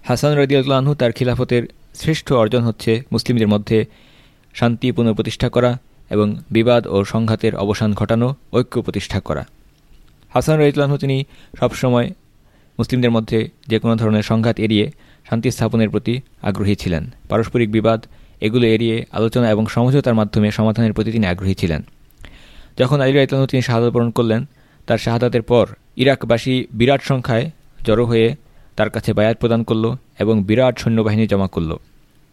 হাসান রদিউল্লাহু তার খিলাফতের শ্রেষ্ঠ অর্জন হচ্ছে মুসলিমদের মধ্যে শান্তি পুনঃপ্রতিষ্ঠা করা এবং বিবাদ ও সংঘাতের অবসান ঘটানো, ঐক্য প্রতিষ্ঠা করা। হাসান রদিউল্লাহু তিনি সবসময় মুসলিমদের মধ্যে যে কোনো ধরনের সংঘাত এড়িয়ে শান্তি স্থাপনের প্রতি আগ্রহী ছিলেন। পারস্পরিক বিবাদ এগুলো এড়িয়ে আলোচনা এবং সমঝোতার মাধ্যমে সমাধানের প্রতি তিনি আগ্রহী ছিলেন। যখন আলী রাইতলানহু তিনি শাহাদত বরণ করলেন, তার শাহাদাতের পর ইরাকবাসী বিরাট সংখ্যায় জড়ো হয়ে তার কাছে বায়াত প্রদান করল এবং বিরাট সৈন্যবাহিনী জমা করল।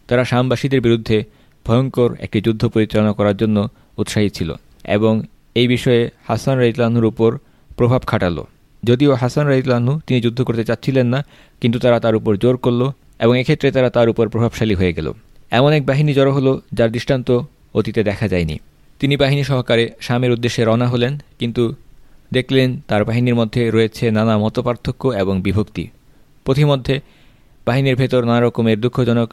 তারা শামবাসীদের বিরুদ্ধে ভয়ঙ্কর একটি যুদ্ধ পরিচালনা করার জন্য উৎসাহী ছিল এবং এই বিষয়ে হাসান রাইতলানহুর উপর প্রভাব খাটালো। যদিও হাসান রাইতলানহু তিনি যুদ্ধ করতে চাচ্ছিলেন না, কিন্তু তারা তার উপর জোর করল এবং এক্ষেত্রে তারা তার উপর প্রভাবশালী হয়ে গেল। এমন এক বাহিনী জড়ো হলো যার দৃষ্টান্ত অতীতে দেখা যায়নি। তিনি বাহিনী সহকারে স্বামীর উদ্দেশ্যে রওনা হলেন, কিন্তু দেখলেন তার বাহিনীর মধ্যে রয়েছে নানা মতপার্থক্য এবং বিভক্তি। পথিমধ্যে বাহিনীর ভেতর নানা রকমের দুঃখজনক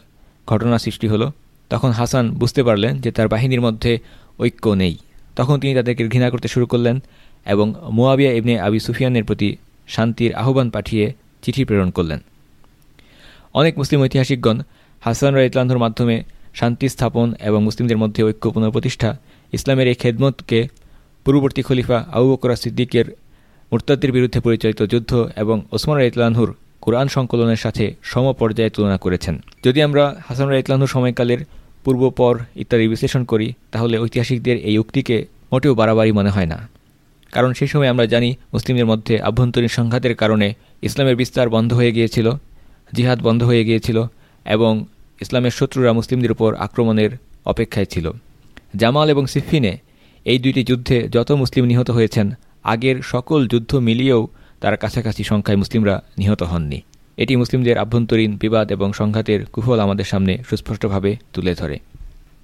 ঘটনা সৃষ্টি হলো। তখন হাসান বুঝতে পারলেন যে তার বাহিনীর মধ্যে ঐক্য নেই। তখন তিনি তাদেরকে ঘৃণা করতে শুরু করলেন এবং মোয়াবিয়া ইবনে আবি সুফিয়ানের প্রতি শান্তির আহ্বান পাঠিয়ে চিঠি প্রেরণ করলেন। অনেক মুসলিম ঐতিহাসিকগণ হাসান রাইতলান্ধর মাধ্যমে শান্তি স্থাপন এবং মুসলিমদের মধ্যে ঐক্য পুনঃপ্রতিষ্ঠা ইসলামের এই খেদমতকে পূর্ববর্তী খলিফা আবু বকরা সিদ্দিকের মুরতাদের বিরুদ্ধে পরিচালিত যুদ্ধ এবং ওসমান ইতলানহুর কোরআন সংকলনের সাথে সম পর্যায়ে তুলনা করেছেন। যদি আমরা হাসান ইতলানহুর সময়কালের পূর্বপর ইত্যাদি বিশ্লেষণ করি, তাহলে ঐতিহাসিকদের এই উক্তিকে মোটেও বাড়াবাড়ি মনে হয় না। কারণ সেই সময় আমরা জানি মুসলিমদের মধ্যে আভ্যন্তরীণ সংঘাতের কারণে ইসলামের বিস্তার বন্ধ হয়ে গিয়েছিল, জিহাদ বন্ধ হয়ে গিয়েছিল এবং ইসলামের শত্রুরা মুসলিমদের উপর আক্রমণের অপেক্ষায় ছিল। জামাল এবং সিফিনে এই দুইটি যুদ্ধে যত মুসলিম নিহত হয়েছেন, আগের সকল যুদ্ধ মিলিয়েও তার কাছাকাছি সংখ্যায় মুসলিমরা নিহত হননি। এটি মুসলিমদের আভ্যন্তরীণ বিবাদ এবং সংঘাতের কুফল আমাদের সামনে সুস্পষ্টভাবে তুলে ধরে।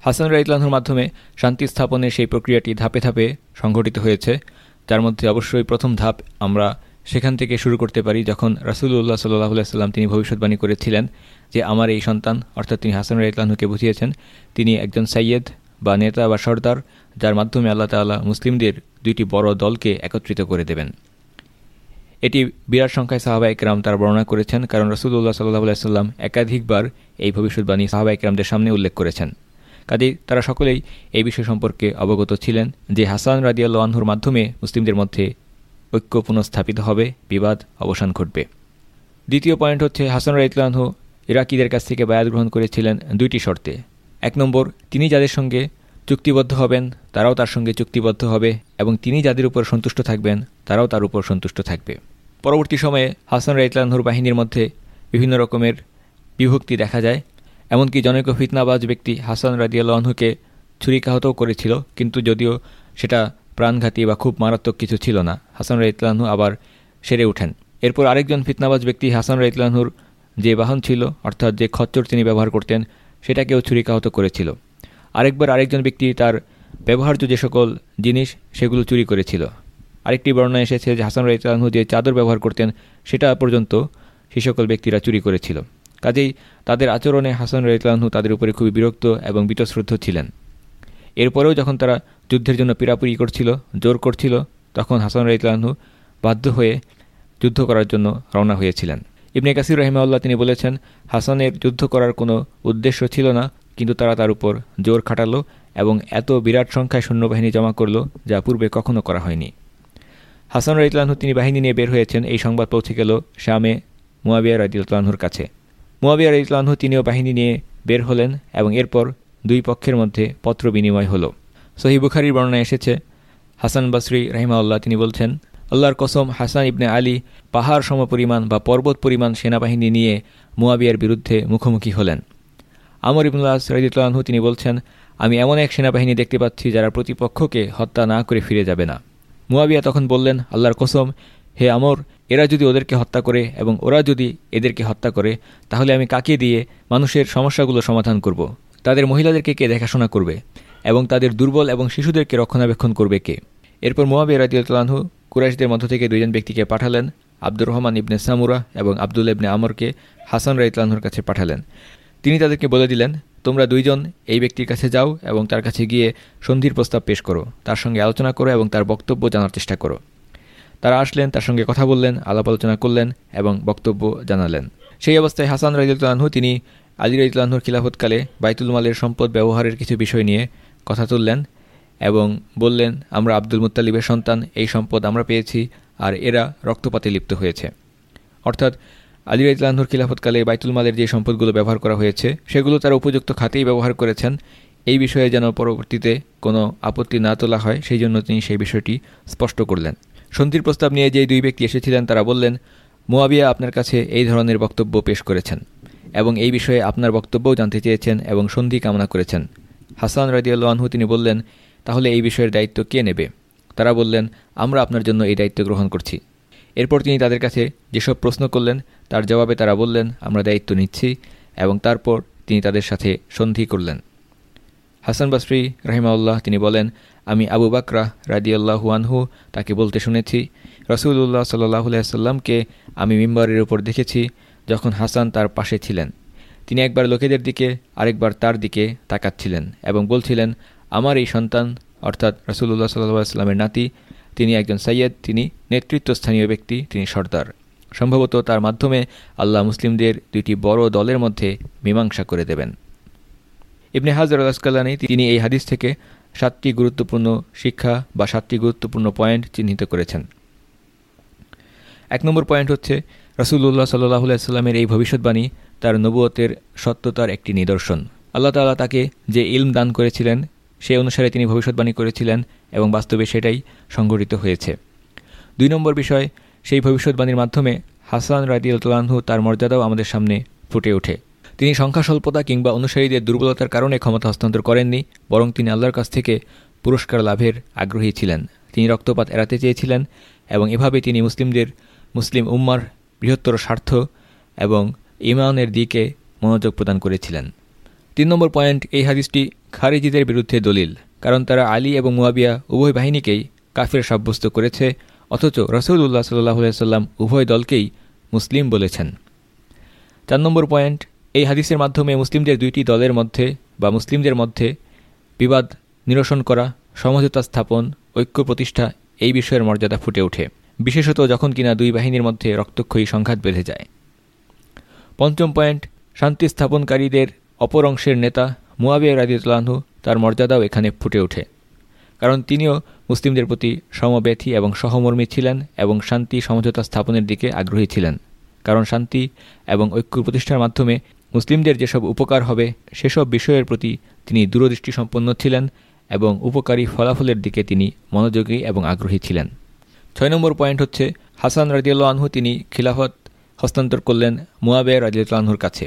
হাসান রাইতলানহুর মাধ্যমে শান্তি স্থাপনের সেই প্রক্রিয়াটি ধাপে ধাপে সংঘটিত হয়েছে, যার মধ্যে অবশ্যই প্রথম ধাপ আমরা সেখান থেকে শুরু করতে পারি যখন রাসুল্লাহ সাল্লাহ সাল্লাম তিনি ভবিষ্যৎবাণী করেছিলেন যে আমার এই সন্তান, অর্থাৎ তিনি হাসান রাইতলানহুকে বুঝিয়েছেন, তিনি একজন সাইয়েদ বা নেতা বা সর্দার, যার মাধ্যমে আল্লাহ তাল্লাহ মুসলিমদের দুইটি বড় দলকে একত্রিত করে দেবেন। এটি বিরাট সংখ্যায় সাহাবা একরাম তারা বর্ণনা করেছেন, কারণ রসুল্লাহ সাল্লাহ সাল্লাম একাধিকবার এই ভবিষ্যৎবাণী সাহাবা একরামদের সামনে উল্লেখ করেছেন। কাজেই তারা সকলেই এই বিষয় সম্পর্কে অবগত ছিলেন যে হাসান রাদিয়াল্লাহ আনহুর মাধ্যমে মুসলিমদের মধ্যে ঐক্য পুনঃস্থাপিত হবে, বিবাদ অবসান ঘটবে। দ্বিতীয় পয়েন্ট হচ্ছে হাসান রাইতলানহু ইরাকিদের কাছ থেকে বায়াত গ্রহণ করেছিলেন দুইটি শর্তে। এক নম্বর, তিনি যাদের সঙ্গে চুক্তিবদ্ধ হবেন, তারাও তার সঙ্গে চুক্তিবদ্ধ হবে এবং তিনি যাদের উপর সন্তুষ্ট থাকবেন, তারাও তার উপর সন্তুষ্ট থাকবে। পরবর্তী সময়ে হাসান রাইতলানহুর বাহিনীর মধ্যে বিভিন্ন রকমের বিভক্তি দেখা যায়, এমনকি জনৈক ফিতনাবাজ ব্যক্তি হাসান রাজিয়ালহুকে ছুরিকাহতও করেছিল, কিন্তু যদিও সেটা প্রাণঘাতী বা খুব মারাত্মক কিছু ছিল না। হাসান রাইতলানহু আবার সেরে ওঠেন এরপর আরেকজন ফিতনাবাজ ব্যক্তি হাসান রাইতলানহুর যে বাহন ছিল, অর্থাৎ যে খচ্চর তিনি ব্যবহার করতেন, সেটাকেও ছুরিকাহত করেছিল। আরেকবার আরেকজন ব্যক্তি তার ব্যবহার্য যে সকল জিনিস, সেগুলো চুরি করেছিল। আরেকটি বর্ণনা এসেছে যে হাসান রাইতলানহু যে চাদর ব্যবহার করতেন, সেটা পর্যন্ত সে সকল ব্যক্তিরা চুরি করেছিল। কাজেই তাদের আচরণে হাসান রাইতলানহু তাদের উপরে খুবই বিরক্ত এবং বিতশ্রদ্ধ ছিলেন। এরপরেও যখন তারা যুদ্ধের জন্য পিরাপুরি করছিল, জোর করছিল, তখন হাসান রাইতলানহু বাধ্য হয়ে যুদ্ধ করার জন্য রওনা হয়েছিলেন। ইবনে কাসির রহিমাউল্লাহ তিনি বলেছেন, হাসানের যুদ্ধ করার কোনো উদ্দেশ্য ছিল না, কিন্তু তারা তার উপর জোর খাটালো এবং এত বিরাট সংখ্যায় সৈন্যবাহিনী জমা করল যা পূর্বে কখনো করা হয়নি। হাসান রাইতলানহু তিনি বাহিনী নিয়ে বের হয়েছেন, এই সংবাদ পৌঁছে গেল শামে মুয়াবিয়া রাইতলানহুর কাছে। মুয়াবিয়া রাইতলানহু তিনিও বাহিনী নিয়ে বের হলেন এবং এরপর দুই পক্ষের মধ্যে পত্র বিনিময় হল। সহি বুখারির বর্ণনা এসেছে, হাসান বাসরি রাহিমাউল্লাহ তিনি বলছেন, আল্লাহর কসম হাসান ইবনে আলী পাহাড় সমপরিমাণ বা পর্বত পরিমাণ সেনাবাহিনী নিয়ে মুয়াবিয়ার বিরুদ্ধে মুখোমুখি হলেন। আমর ইবনুল্লাহ সরিদুল্লাহু তিনি বলছেন, আমি এমন এক সেনাবাহিনী দেখতে পাচ্ছি যারা প্রতিপক্ষকে হত্যা না করে ফিরে যাবে না। মুয়াবিয়া তখন বললেন, আল্লাহর কসম, হে আমর, এরা যদি ওদেরকে হত্যা করে এবং ওরা যদি এদেরকে হত্যা করে, তাহলে আমি কাকে দিয়ে মানুষের সমস্যাগুলো সমাধান করব। তাদের মহিলাদেরকে কে দেখাশোনা করবে? এবং তাদের দুর্বল এবং শিশুদেরকে রক্ষণাবেক্ষণ করবে কে? এরপর মোয়াবিয়া রাজিউল্লাহু কুরাইশদের মধ্য থেকে দুইজন ব্যক্তিকে পাঠালেন, আব্দুর রহমান ইবনে সামুরা এবং আবদুল ইবনে আমরকে হাসান রাইতলানহুর কাছে পাঠালেন। তিনি তাদেরকে বলে দিলেন, তোমরা দুইজন এই ব্যক্তির কাছে যাও এবং তার কাছে গিয়ে সন্ধির প্রস্তাব পেশ করো। তার সঙ্গে আলোচনা করো এবং তার বক্তব্য জানার চেষ্টা করো। তারা আসলেন, তার সঙ্গে কথা বললেন, আলাপ আলোচনা করলেন এবং বক্তব্য জানালেন। সেই অবস্থায় হাসান রাজিউল্লাহু তিনি আলী রাজিউল্লাহর খিলাফতকালে বাইতুল মালের সম্পদ ব্যবহারের কিছু বিষয় নিয়ে কথা তুললেন এবং বললেন, আমরা আব্দুল মুতালিবের সন্তান, এই সম্পদ আমরা পেয়েছি আর এরা রক্তপাতে লিপ্ত হয়েছে। অর্থাৎ আলী রাইতলানহুর খিলাফতকালে বাইতুল মালের যে সম্পদগুলো ব্যবহার করা হয়েছে, সেগুলো তারা উপযুক্ত খাতেই ব্যবহার করেছেন। এই বিষয়ে যেন পরবর্তীতে কোনো আপত্তি না তোলা হয়, সেই জন্য তিনি সেই বিষয়টি স্পষ্ট করলেন। সন্ধির প্রস্তাব নিয়ে যেই দুই ব্যক্তি এসেছিলেন, তারা বললেন, মোয়াবিয়া আপনার কাছে এই ধরনের বক্তব্য পেশ করেছেন। এবং এই বিষয়ে আপনার বক্তব্যও জানতে চেয়েছেন এবং সন্ধি কামনা করেছেন। হাসান রাজিউল্লাহু তিনি বললেন, তাহলে এই বিষয়ের দায়িত্ব কে নেবে? তারা বললেন, আমরা আপনার জন্য এই দায়িত্ব গ্রহণ করছি। এরপর তিনি তাদের কাছে যেসব প্রশ্ন করলেন, তার জবাবে তারা বললেন, আমরা দায়িত্ব নিচ্ছি। এবং তারপর তিনি তাদের সাথে সন্ধি করলেন। হাসান বাসরি রাহিমাউল্লাহ তিনি বলেন, আমি আবু বাকরা রাদিয়াল্লাহু আনহু তাকে বলতে শুনেছি। রসুল্লাহ সাল্লাহ সাল্লামকে আমি মিম্বারের উপর দেখেছি। যখন হাসান তার পাশে ছিলেন, তিনি একবার লোকেদের দিকে, আরেকবার তার দিকে তাকাচ্ছিলেন এবং বলছিলেন, আমার এই সন্তান, অর্থাৎ রসুল্লাহ সাল্লাহ সাল্লামের নাতি, তিনি একজন সৈয়দ তিনি নেতৃত্বস্থানীয় ব্যক্তি, তিনি সর্দার। সম্ভবত তার মাধ্যমে আল্লাহ মুসলিমদের দুইটি বড় দলের মধ্যে মীমাংসা করে দেবেন। ইবনে হাজর আলাসকাল্লানি তিনি এই হাদিস থেকে সাতটি গুরুত্বপূর্ণ শিক্ষা বা সাতটি গুরুত্বপূর্ণ পয়েন্ট চিহ্নিত করেছেন। এক নম্বর পয়েন্ট হচ্ছে রসুল্লাহ সাল্লাহ সাল্লামের এই ভবিষ্যৎবাণী তার নবুয়তের সত্যতার একটি নিদর্শন। আল্লাহ তালা তাকে যে ইলম দান করেছিলেন, সে অনুসারে তিনি ভবিষ্যৎবাণী করেছিলেন এবং বাস্তবে সেটাই সংঘটিত হয়েছে। দুই নম্বর বিষয়, সেই ভবিষ্যৎবাণীর মাধ্যমে হাসান রাদিউল্লাহু তার মর্যাদাও আমাদের সামনে ফুটে ওঠে। তিনি সংখ্যা স্বল্পতা কিংবা অনুসারীদের দুর্বলতার কারণে ক্ষমতা হস্তান্তর করেননি, বরং তিনি আল্লাহর কাছ থেকে পুরস্কার লাভের আগ্রহী ছিলেন। তিনি রক্তপাত এড়াতে চেয়েছিলেন এবং এভাবে তিনি মুসলিমদের, মুসলিম উম্মার বৃহত্তর স্বার্থ এবং ইমানের দিকে মনোযোগ প্রদান করেছিলেন। তিন নম্বর পয়েন্ট, এই হাদিসটি খারিজিদের বিরুদ্ধে দলিল, কারণ তারা আলী এবং মুয়াবিয়া উভয় বাহিনীকেই কাফের সাব্যস্ত করেছে, অথচ রসুল্লাহ সাল্লাহ সাল্লাম উভয় দলকেই মুসলিম বলেছেন। চার নম্বর পয়েন্ট, এই হাদিসের মাধ্যমে মুসলিমদের দুইটি দলের মধ্যে বা মুসলিমদের মধ্যে বিবাদ নিরসন করা, সমঝোতা স্থাপন, ঐক্য প্রতিষ্ঠা এই বিষয়ের মর্যাদা ফুটে ওঠে। বিশেষত যখন কিনা দুই বাহিনীর মধ্যে রক্তক্ষয়ী সংঘাত বেঁধে যায়। পঞ্চম পয়েন্ট, শান্তি স্থাপনকারীদের অপর অংশের নেতা মুয়াবিয়া রাজিউল্লাহু তার মর্যাদাও এখানে ফুটে ওঠে। কারণ তিনিও মুসলিমদের প্রতি সমব্যথী এবং সহমর্মী ছিলেন এবং শান্তি, সমঝোতা স্থাপনের দিকে আগ্রহী ছিলেন। কারণ শান্তি এবং ঐক্য প্রতিষ্ঠার মাধ্যমে মুসলিমদের যেসব উপকার হবে, সেসব বিষয়ের প্রতি তিনি দূরদৃষ্টি সম্পন্ন ছিলেন এবং উপকারী ফলাফলের দিকে তিনি মনোযোগী এবং আগ্রহী ছিলেন। ছয় নম্বর পয়েন্ট হচ্ছে, হাসান রাজিউল্লাহ আনহু তিনি খিলাফত হস্তান্তর করলেন মুয়াবিয়া রাজিউল্লাহ আনহুর কাছে।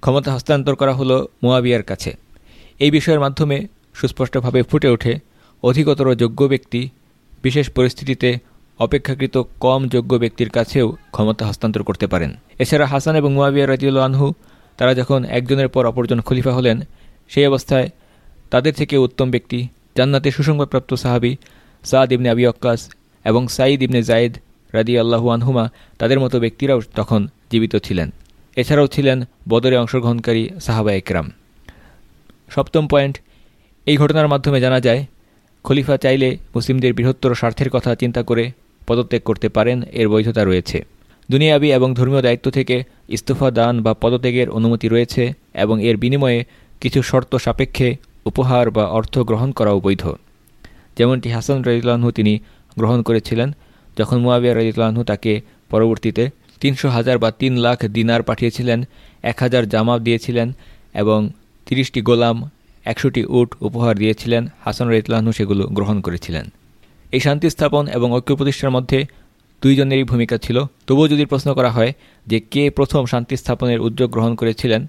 ক্ষমতা হস্তান্তর করা হলো মুয়াবিয়ার কাছে। এই বিষয়ের মাধ্যমে সুস্পষ্টভাবে ফুটে ওঠে অধিকতর যোগ্য ব্যক্তি, বিশেষ পরিস্থিতিতে অপেক্ষাকৃত কম যোগ্য ব্যক্তির কাছেও ক্ষমতা হস্তান্তর করতে পারেন। এছাড়া হাসান এবং মুয়াবিয়া রাজিউল আনহু, তারা যখন একজনের পর অপরজন খলিফা হলেন, সেই অবস্থায় তাদের থেকে উত্তম ব্যক্তি জান্নাতে সুসংবাদপ্রাপ্ত সাহাবি সাদ ইবনে আবি অক্কাস এবং সাঈদ ইবনে জায়েদ রাদি আল্লাহু আনহুমা তাদের মতো ব্যক্তিরাও তখন জীবিত ছিলেন। এছাড়াও ছিলেন বদরে অংশগ্রহণকারী সাহাবা একরাম। সপ্তম পয়েন্ট, এই ঘটনার মাধ্যমে জানা যায়, খলিফা চাইলে মুসলিমদের বৃহত্তর স্বার্থের কথা চিন্তা করে পদত্যাগ করতে পারেন, এর বৈধতা রয়েছে। দুনিয়াবি এবং ধর্মীয় দায়িত্ব থেকে ইস্তফা, দান বা পদত্যাগের অনুমতি রয়েছে এবং এর বিনিময়ে কিছু শর্ত সাপেক্ষে উপহার বা অর্থ গ্রহণ করাও বৈধ। যেমনটি হাসান রাজিউল্লাহু তিনি গ্রহণ করেছিলেন, যখন মুয়াবিয়া রাজিউল্লাহু তাকে পরবর্তীতে তিনশো হাজার বা তিন লাখ দিনার পাঠিয়েছিলেন, এক হাজার জামা দিয়েছিলেন এবং তিরিশটি গোলাম, একশোটি উট উপহার দিয়েছিলেন, হাসান রাইতলাহনু সেগুলো গ্রহণ করেছিলেন। এই শান্তি স্থাপন এবং ঐক্য প্রতিষ্ঠার মধ্যে দুইজনেরই ভূমিকা ছিল। তবুও যদি প্রশ্ন করা হয় যে কে প্রথম শান্তি স্থাপনের উদ্যোগ গ্রহণ করেছিলেন,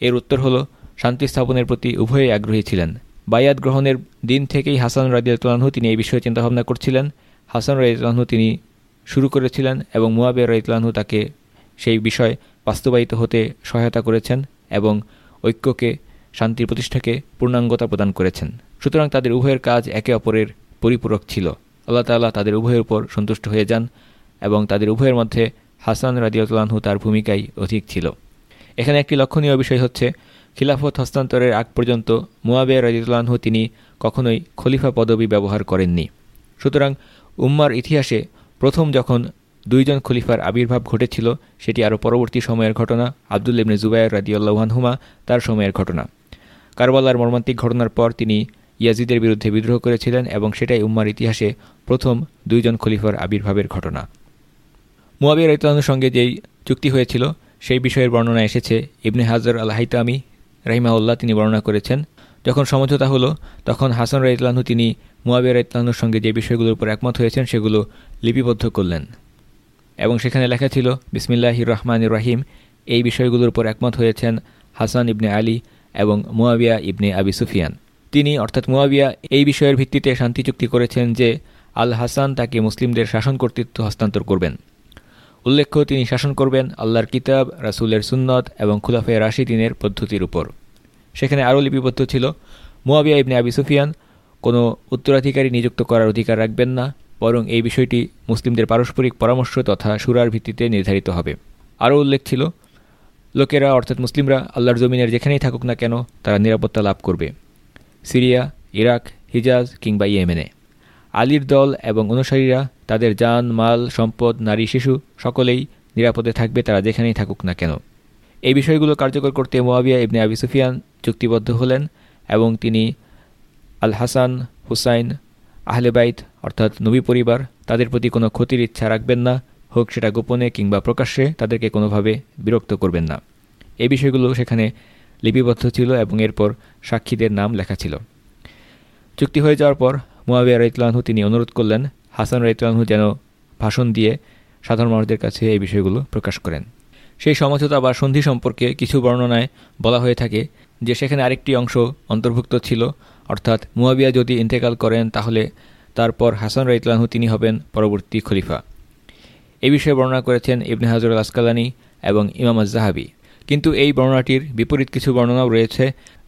এর উত্তর হল, শান্তি স্থাপনের প্রতি উভয়ই আগ্রহী ছিলেন। বায়াত গ্রহণের দিন থেকেই হাসান রাজিয়াতলাহু তিনি এই বিষয়ে চিন্তাভাবনা করছিলেন হাসান রাজিয়াতলাহু তিনি শুরু করেছিলেন এবং মুয়াবিয়া রাইতলাহু তাকে সেই বিষয় বাস্তবায়িত হতে সহায়তা করেছেন এবং ঐক্যকে, শান্তির প্রতিষ্ঠাকে পূর্ণাঙ্গতা প্রদান করেছেন। সুতরাং তাদের উভয়ের কাজ একে অপরের পরিপূরক ছিল। আল্লাহ তাল্লাহ তাদের উভয়ের উপর সন্তুষ্ট হয়ে যান এবং তাদের উভয়ের মধ্যে হাসান রাজিউল্লাহু তার ভূমিকাই অধিক ছিল। এখানে একটি লক্ষণীয় বিষয় হচ্ছে, খিলাফত হস্তান্তরের আগ পর্যন্ত মুয়াবিয়া রাজিউল্লাহু তিনি কখনোই খলিফা পদবি ব্যবহার করেননি। সুতরাং উম্মার ইতিহাসে প্রথম যখন দুইজন খলিফার আবির্ভাব ঘটেছিল, সেটি আরও পরবর্তী সময়ের ঘটনা, আবদুল ইবনে জুবাইর রাদিউল্লাহানহুমা তার সময়ের ঘটনা। কারবালার মর্মান্তিক ঘটনার পর তিনি ইয়াজিদের বিরুদ্ধে বিদ্রোহ করেছিলেন এবং সেটাই উম্মার ইতিহাসে প্রথম দুইজন খলিফার আবির্ভাবের ঘটনা। মুয়াবিয়া রাইতলানুর সঙ্গে যেই চুক্তি হয়েছিল, সেই বিষয়ের বর্ণনা এসেছে। ইবনে হাজার আল হাইতামি রাহিমাউল্লাহ তিনি বর্ণনা করেছেন, যখন সমঝোতা হলো, তখন হাসান রাইতলানহু তিনি মুয়াবিয়া রাইতলানুর সঙ্গে যে বিষয়গুলোর উপর একমত হয়েছেন, সেগুলো লিপিবদ্ধ করলেন। এবং সেখানে লেখা ছিল, বিসমিল্লাহির রহমান রাহিম এই বিষয়গুলোর উপর একমত হয়েছেন হাসান ইবনে আলী এবং মুয়াবিয়া ইবনে আবি সুফিয়ান। তিনি, অর্থাৎ মুয়াবিয়া, এই বিষয়ের ভিত্তিতে শান্তি চুক্তি করেছেন যে, আল হাসান তাকে মুসলিমদের শাসন কর্তৃত্ব হস্তান্তর করবেন। উল্লেখ্য, তিনি শাসন করবেন আল্লাহর কিতাব, রাসুলের সুন্নত এবং খুলাফে রাশিদিনের পদ্ধতির উপর। সেখানে আরও লিপিবদ্ধ ছিল, মুয়াবিয়া ইবনে আবি সুফিয়ান কোনো উত্তরাধিকারী নিযুক্ত করার অধিকার রাখবেন না, বরং এই বিষয়টি মুসলিমদের পারস্পরিক পরামর্শ তথা সুরার ভিত্তিতে নির্ধারিত হবে। আরও উল্লেখ ছিল, লোকেরা, অর্থাৎ মুসলিমরা, আল্লাহর জমিনের যেখানেই থাকুক না কেন, তারা নিরাপত্তা লাভ করবে। সিরিয়া, ইরাক, হিজাজ কিংবা ইয়েমেনে। আলীর দল এবং অনুসারীরা, তাদের যান, মাল, সম্পদ, নারী, শিশু সকলেই নিরাপদে থাকবে তারা যেখানেই থাকুক না কেন। এই বিষয়গুলো কার্যকর করতে মোয়াবিয়া ইবনে আবি সুফিয়ান চুক্তিবদ্ধ হলেন এবং তিনি আল হাসান হুসাইন আহলেবাইত অর্থাৎ নবী পরিবার, তাদের প্রতি কোনো ক্ষতির ইচ্ছা রাখবেন না। হোক সেটা গোপনে কিংবা প্রকাশ্যে তাদেরকে কোনোভাবে বিরক্ত করবেন না। এই বিষয়গুলো সেখানে লিপিবদ্ধ ছিল এবং এরপর সাক্ষীদের নাম লেখা ছিল। চুক্তি হয়ে যাওয়ার পর মুয়াবিয়া রাইতলানহু তিনি অনুরোধ করলেন, হাসান রাইতলানহু যেন ভাষণ দিয়ে সাধারণ মানুষদের কাছে এই বিষয়গুলো প্রকাশ করেন। সেই সমঝোতা বা সন্ধি সম্পর্কে কিছু বর্ণনায় বলা হয়ে থাকে যে সেখানে আরেকটি অংশ অন্তর্ভুক্ত ছিল অর্থাৎ মুয়াবিয়া যদি ইন্তেকাল করেন, তাহলে তারপর হাসান রাইতলানহু তিনি হবেন পরবর্তী খলিফা। এই বিষয়ে বর্ণনা করেছেন ইবনে হাজরুল আসকালানি এবং ইমাম আজাহাবি কিন্তু এই বর্ণনাটির বিপরীত কিছু বর্ণনাও রয়েছে।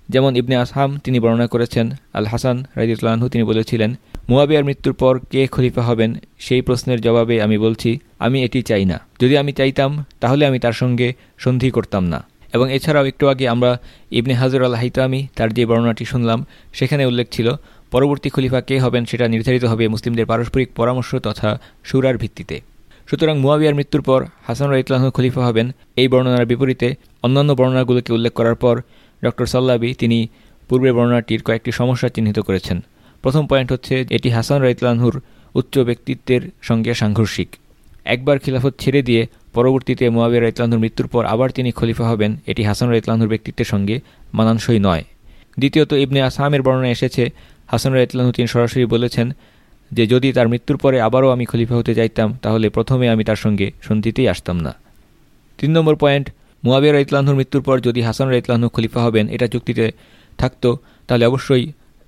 যেমন ইবনে আসহাম, তিনি বর্ণনা করেছেন আল হাসান রাজিউল্লাহু তিনি বলেছিলেন, মুয়াবিয়ার মৃত্যুর পর কে খলিফা হবেন? সেই প্রশ্নের জবাবে আমি বলছি, আমি এটি চাই না। যদি আমি চাইতাম, তাহলে আমি তার সঙ্গে সন্ধি করতাম না। এবং এছাড়াও একটু আগে আমরা ইবনে হাজর আল হাইতামি তার যে বর্ণনাটি শুনলাম, সেখানে উল্লেখ ছিল, পরবর্তী খলিফা কে হবেন সেটা নির্ধারিত হবে মুসলিমদের পারস্পরিক পরামর্শ তথা সুরার ভিত্তিতে। সুতরাং মুয়াবিয়ার মৃত্যুর পর হাসান রাইতলাহ খলিফা হবেন। এই বর্ণনার বিপরীতে অন্যান্য বর্ণনাগুলোকে উল্লেখ করার পর ডক্টর সাল্লাবি তিনি পূর্বের বর্ণনাটির কয়েকটি সমস্যা চিহ্নিত করেছেন। প্রথম পয়েন্ট হচ্ছে, এটি হাসান রাইতলানহুর উচ্চ ব্যক্তিত্বের সঙ্গে সাংঘর্ষিক। একবার খিলাফত ছেড়ে দিয়ে পরবর্তীতে মোয়াবিয়া রাইতলানহুর মৃত্যুর পর আবার তিনি খলিফা হবেন। এটি হাসান রাইতলানহুর ব্যক্তিত্বের সঙ্গে মানানসই নয়। দ্বিতীয়ত, ইবনে আসামের বর্ণনা এসেছে, হাসান রাইতলানহু তিনি সরাসরি বলেছেন যে, যদি তার মৃত্যুর পরে আবারও আমি খলিফা হতে চাইতাম তাহলে প্রথমে আমি তার সঙ্গে সন্ধিতেই আসতাম না। তিন নম্বর পয়েন্ট, মুয়াবিয়া রাইতলানহুর মৃত্যুর পর যদি হাসান রাইতলানহু খলিফা হবেন, এটা চুক্তিতে থাকতো, তাহলে অবশ্যই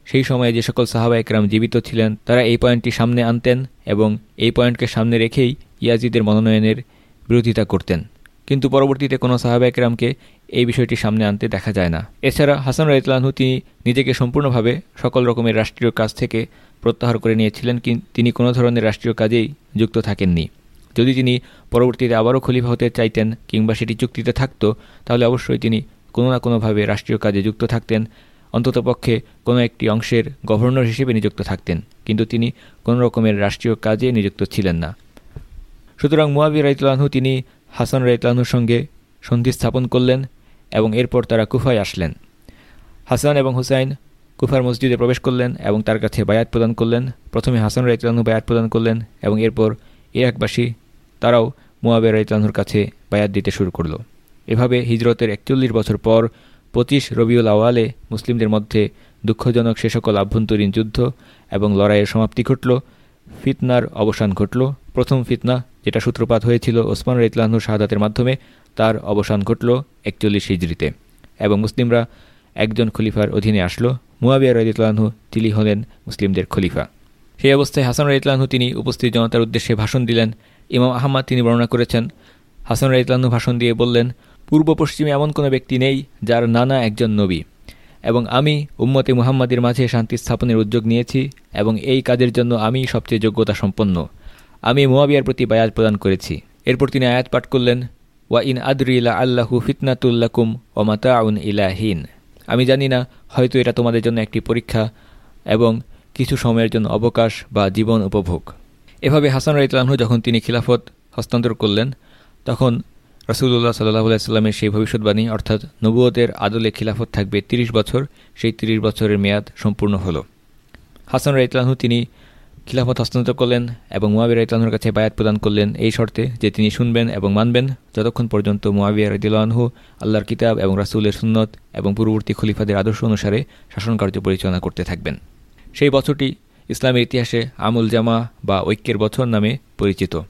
সেই সময়ে যে সকল সাহাবা একরাম জীবিত ছিলেন, তারা এই পয়েন্টটি সামনে আনতেন এবং এই পয়েন্টকে সামনে রেখেই ইয়াজিদের মনোনয়নের বিরোধিতা করতেন। কিন্তু পরবর্তীতে কোনো সাহাবা একরামকে এই বিষয়টি সামনে আনতে দেখা যায় না। এছাড়া হাসান রাইতলানহু তিনি নিজেকে সম্পূর্ণভাবে সকল রকমের রাষ্ট্রীয় কাজ থেকে প্রত্যাহার করে নিয়েছিলেন তিনি কোনো ধরনের রাষ্ট্রীয় কাজেই যুক্ত থাকেননি। যদি তিনি পরবর্তীতে আবারও খলিফা হতে চাইতেন কিংবা সেটি চুক্তিতে থাকত, তাহলে অবশ্যই তিনি কোনো না কোনোভাবে রাষ্ট্রীয় কাজে যুক্ত থাকতেন। অন্ততপক্ষে কোনো একটি অংশের গভর্নর হিসেবে নিযুক্ত থাকতেন। কিন্তু তিনি কোনো রকমের রাষ্ট্রীয় কাজে নিযুক্ত ছিলেন না। সুতরাং মুয়াবি রাইতলানহু তিনি হাসান রাইতলানহুর সঙ্গে সন্ধি স্থাপন করলেন এবং এরপর তারা কুফায় আসলেন। হাসান এবং হুসাইন কুফার মসজিদে প্রবেশ করলেন এবং তার কাছে বায়াত প্রদান করলেন। প্রথমে হাসান রাইতলানহু বায়াত প্রদান করলেন এবং এরপর ইরাকবাসী তারাও মুয়াবের রাইতলানহুর কাছে বায়াত দিতে শুরু করল। এভাবে হিজরতের একচল্লিশ বছর পর পঁচিশ রবিউল আওয়ালে মুসলিমদের মধ্যে দুঃখজনক সে সকল আভ্যন্তরীণ যুদ্ধ এবং লড়াইয়ের সমাপ্তি ঘটল। ফিতনার অবসান ঘটল। প্রথম ফিতনা, যেটা সূত্রপাত হয়েছিল ওসমান রাইতলানহুর শাহাদাতের মাধ্যমে, তার অবসান ঘটল একচল্লিশ হিজড়িতে এবং মুসলিমরা একজন খলিফার অধীনে আসলো। মুয়াবিয়া রাইতলানহু তিনি হলেন মুসলিমদের খলিফা। সেই অবস্থায় হাসান রাইতলানহু তিনি উপস্থিত জনতার উদ্দেশ্যে ভাষণ দিলেন। ইমাম আহমদ তিনি বর্ণনা করেছেন। হাসান রাইতলানহু ভাষণ দিয়ে বললেন, পূর্ব পশ্চিমে এমন কোনো ব্যক্তি নেই যার নানা একজন নবী এবং আমি উম্মতে মুহাম্মাদের মাঝে শান্তি স্থাপনের উদ্যোগ নিয়েছি এবং এই কাজের জন্য আমি সবচেয়ে যোগ্যতা সম্পন্ন আমি মোয়াবিয়ার প্রতি বায়াত প্রদান করেছি। এরপর তিনি আয়াত পাঠ করলেন, ওয়া ইন আদরিলা আল্লাহু ফিতনাতুল্লাকুম ওমাতা আউন ইলাহিন। আমি জানি না, হয়তো এটা তোমাদের জন্য একটি পরীক্ষা এবং কিছু সময়ের জন্য অবকাশ বা জীবন উপভোগ। এভাবে হাসান রাইতলানহু যখন তিনি খিলাফত হস্তান্তর করলেন, তখন রসুল্লাহ সাল্লাহ সাল্লামের সেই ভবিষ্যৎবাণী, অর্থাৎ নবুয়তের আদলে খিলাফত থাকবে ৩০ বছর, সেই ৩০ বছরের মেয়াদ সম্পূর্ণ হল। হাসান রাইতলানহু তিনি খিলাফত হস্তান্তর করলেন এবং মুয়াবিয়া রাইতলানহুর কাছে বায়াত প্রদান করলেন। এই শর্তে যে তিনি শুনবেন এবং মানবেন, যতক্ষণ পর্যন্ত মুয়াবিয়া রাইদুল্লাহু আল্লাহর কিতাব এবং রাসুলের সুন্নত এবং পূর্ববর্তী খলিফাদের আদর্শ অনুসারে শাসনকার্য পরিচালনা করতে থাকবেন। সেই বছরটি ইসলামের ইতিহাসে আমুল জামা বা ঐক্যের বছর নামে পরিচিত।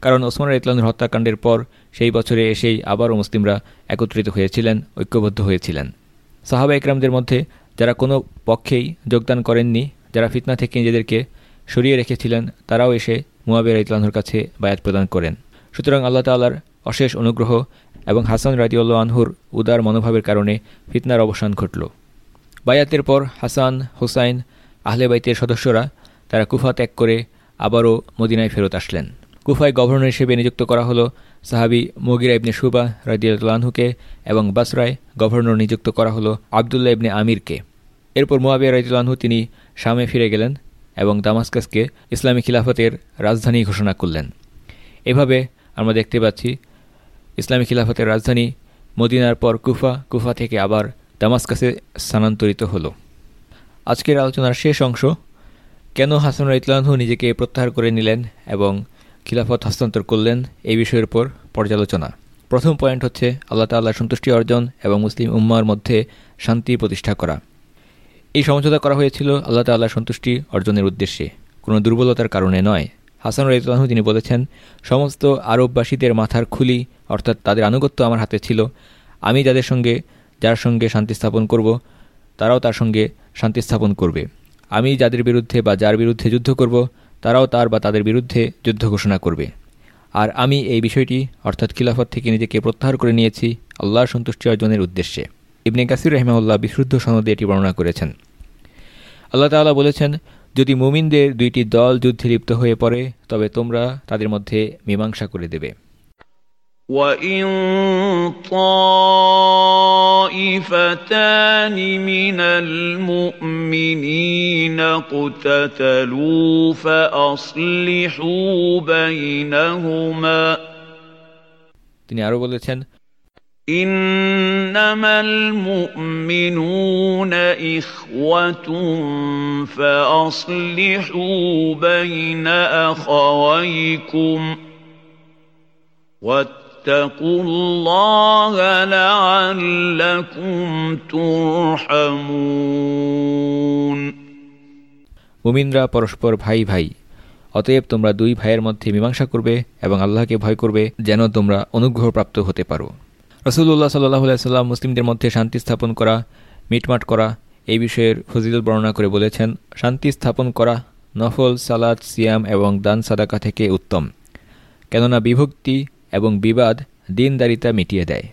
কারণ ওসমান ইতলানুর হত্যাকাণ্ডের পর সেই বছরে এসেই আবারও মুসলিমরা একত্রিত হয়েছিলেন, ঐক্যবদ্ধ হয়েছিলেন। সাহাবা একরামদের মধ্যে যারা কোনো পক্ষেই যোগদান করেননি, যারা ফিতনা থেকে নিজেদেরকে সরিয়ে রেখেছিলেন, তারাও এসে মুয়াবিয়া ইতলানহুর কাছে বায়াত প্রদান করেন। সুতরাং আল্লাহ তাল্লার অশেষ অনুগ্রহ এবং হাসান রাজিউল্লা আনহুর উদার মনোভাবের কারণে ফিতনার অবসান ঘটল। বায়াতের পর হাসান, হুসাইন, আহলে বাইতের সদস্যরা তারা কুফা ত্যাগ করে আবারও মদিনায় ফেরত আসলেন। কুফায় গভর্নর হিসেবে নিযুক্ত করা হলো সাহাবি মগিরা ইবনে সুবা রাজিউল্লাহকে এবং বাসরায় গভর্নর নিযুক্ত করা হলো আবদুল্লাহ ইবনে আমিরকে। এরপর মোয়াবিয়া রাজিউল্লাহু তিনি শামে ফিরে গেলেন এবং দামাস্কাসকে ইসলামী খিলাফতের রাজধানী ঘোষণা করলেন। এভাবে আমরা দেখতে পাচ্ছি, ইসলামী খিলাফতের রাজধানী মদিনার পর কুফা কুফা থেকে আবার দামাস্কাসে স্থানান্তরিত হলো। আজকের আলোচনার শেষ অংশ, কেন হাসান ইতলানহু নিজেকে প্রত্যাহার করে নিলেন এবং খিলাফত হস্তান্তর করলেন এই বিষয়ের উপর পর্যালোচনা। প্রথম পয়েন্ট হচ্ছে, আল্লাহ তাল্লাহ সন্তুষ্টি অর্জন এবং মুসলিম উম্মার মধ্যে শান্তি প্রতিষ্ঠা করা। এই সমঝোতা করা হয়েছিল আল্লাহ তাল্লাহ সন্তুষ্টি অর্জনের উদ্দেশ্যে। কোনো দুর্বলতার কারণে নয়। হাসান রাইতলাহু তিনি বলেছেন, সমস্ত আরববাসীদের মাথার খুলি, অর্থাৎ তাদের আনুগত্য আমার হাতে ছিল। আমি যাদের সঙ্গে, যার সঙ্গে শান্তি স্থাপন করব, তারাও তার সঙ্গে শান্তি স্থাপন করবে। আমি যাদের বিরুদ্ধে বা যার বিরুদ্ধে যুদ্ধ করব, তারাও তার বা তাদের বিরুদ্ধে যুদ্ধ ঘোষণা করবে। আর আমি এই বিষয়টি, অর্থাৎ খিলাফত থেকে নিজেকে প্রত্যাহার করে নিয়েছি, আল্লাহর সন্তুষ্টি অর্জনের উদ্দেশ্যে। ইবনে কাসির রহমাউল্লাহ বিশুদ্ধ সনদে এটি বর্ণনা করেছেন আল্লাহ তাআলা বলেছেন যদি মুমিনদের দুইটি দল যুদ্ধে লিপ্ত হয়ে পড়ে তবে তোমরা তাদের মধ্যে মীমাংসা করে দেবে وَإِن طَائِفَتَانِ مِنَ الْمُؤْمِنِينَ اقْتَتَلُوا فَأَصْلِحُوا بَيْنَهُمَا তিনি আরও বলেছেন إِنَّمَا الْمُؤْمِنُونَ إِخْوَةٌ فَأَصْلِحُوا بَيْنَ أَخَوَيْكُمْ وَاتَّقُوا اللَّهَ لَعَلَّكُمْ تُرْحَمُونَ মুমিনরা পরস্পর ভাই ভাই অতএব তোমরা দুই ভাইয়ের মধ্যে মীমাংসা করবে এবং আল্লাহকে ভয় করবে যেন তোমরা অনুগ্রহপ্রাপ্ত হতে পারো রসুল্লাহ সাল্লাহ সাল্লাম মুসলিমদের মধ্যে শান্তি স্থাপন করা, মিটমাট করা, এই বিষয়ের ফজিলত বর্ণনা করে বলেছেন, শান্তি স্থাপন করা নফল, সালাদ, সিয়াম এবং দান সাদাকা থেকে উত্তম, কেননা বিভক্তি এবং বিবাদ দিনদারিতা মিটিয়ে দেয়।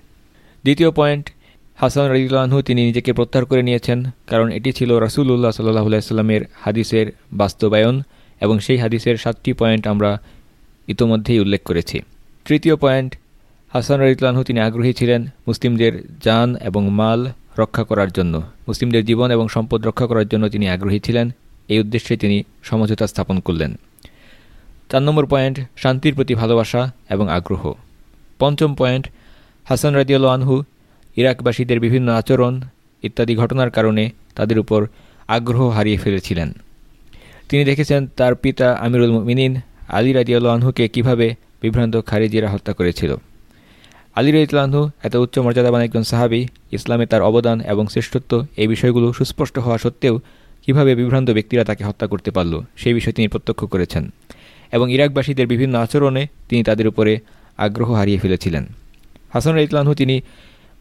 দ্বিতীয় পয়েন্ট, হাসান রাজিউল্লাহু তিনি নিজেকে প্রত্যাহার করে নিয়েছেন, কারণ এটি ছিল রাসুল্লাহ সাল্লাহ সাল্লামের হাদিসের বাস্তবায়ন এবং সেই হাদিসের সাতটি পয়েন্ট আমরা ইতোমধ্যেই উল্লেখ করেছি। তৃতীয় পয়েন্ট হাসান রাজিউল্লাহু তিনি আগ্রহী ছিলেন মুসলিমদের যান এবং মাল রক্ষা করার জন্য। মুসলিমদের জীবন এবং সম্পদ রক্ষা করার জন্য তিনি আগ্রহী ছিলেন। এই উদ্দেশ্যে তিনি সমঝোতা স্থাপন করলেন। চার নম্বর পয়েন্ট, শান্তির প্রতি ভালোবাসা এবং আগ্রহ। পঞ্চম পয়েন্ট, হাসান রাজিউল আনহু ইরাকবাসীদের বিভিন্ন আচরণ ইত্যাদি ঘটনার কারণে তাদের উপর আগ্রহ হারিয়ে ফেলেছিলেন। তিনি দেখেছেন তার পিতা আমিরুল মিনিন আলী রাজিউল আনহুকে কীভাবে বিভ্রান্ত খারিজিরা হত্যা করেছিল। আলী রাইতলানহু এত উচ্চ মর্যাদাবান একজন সাহাবি ইসলামে তার অবদান এবং শ্রেষ্ঠত্ব এই বিষয়গুলো সুস্পষ্ট হওয়া সত্ত্বেও কীভাবে বিভ্রান্ত ব্যক্তিরা তাকে হত্যা করতে পারল, সেই বিষয়ে তিনি প্রত্যক্ষ করেছেন এবং ইরাকবাসীদের বিভিন্ন আচরণে তিনি তাদের উপরে আগ্রহ হারিয়ে ফেলেছিলেন। হাসান রাইতলানহু তিনি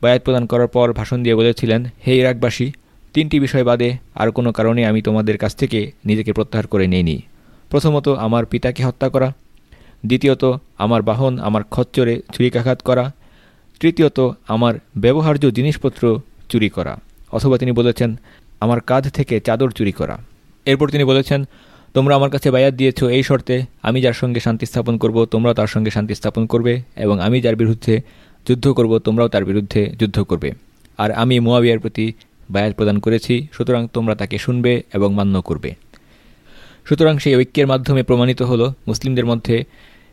বায়াত প্রদান করার পর ভাষণ দিয়ে বলেছিলেন, হে ইরাকবাসী, তিনটি বিষয় বাদে আর কোনো কারণে আমি তোমাদের কাছ থেকে নিজেকে প্রত্যাহার করে নেইনি। প্রথমত, আমার পিতাকে হত্যা করা। দ্বিতীয়ত, আমার বাহন, আমার খচ্চরে ছুরিকাঘাত করা। তৃতীয়ত আমার ব্যবহার্য জিনিসপত্র চুরি করা, অথবা তিনি বলেছেন, আমার কাঁধ থেকে চাদর চুরি করা। এরপর তিনি বলেছেন, তোমরা আমার কাছে বায়াত দিয়েছ এই শর্তে, আমি যার সঙ্গে শান্তি স্থাপন করব, তোমরাও তার সঙ্গে শান্তি স্থাপন করবে, এবং আমি যার বিরুদ্ধে যুদ্ধ করব, তোমরাও তার বিরুদ্ধে যুদ্ধ করবে। আর আমি মোয়াবিয়ার প্রতি বায়াত প্রদান করেছি, সুতরাং তোমরা তাকে শুনবে এবং মান্য করবে। সুতরাং সেই ঐক্যের মাধ্যমে প্রমাণিত হলো, মুসলিমদের মধ্যে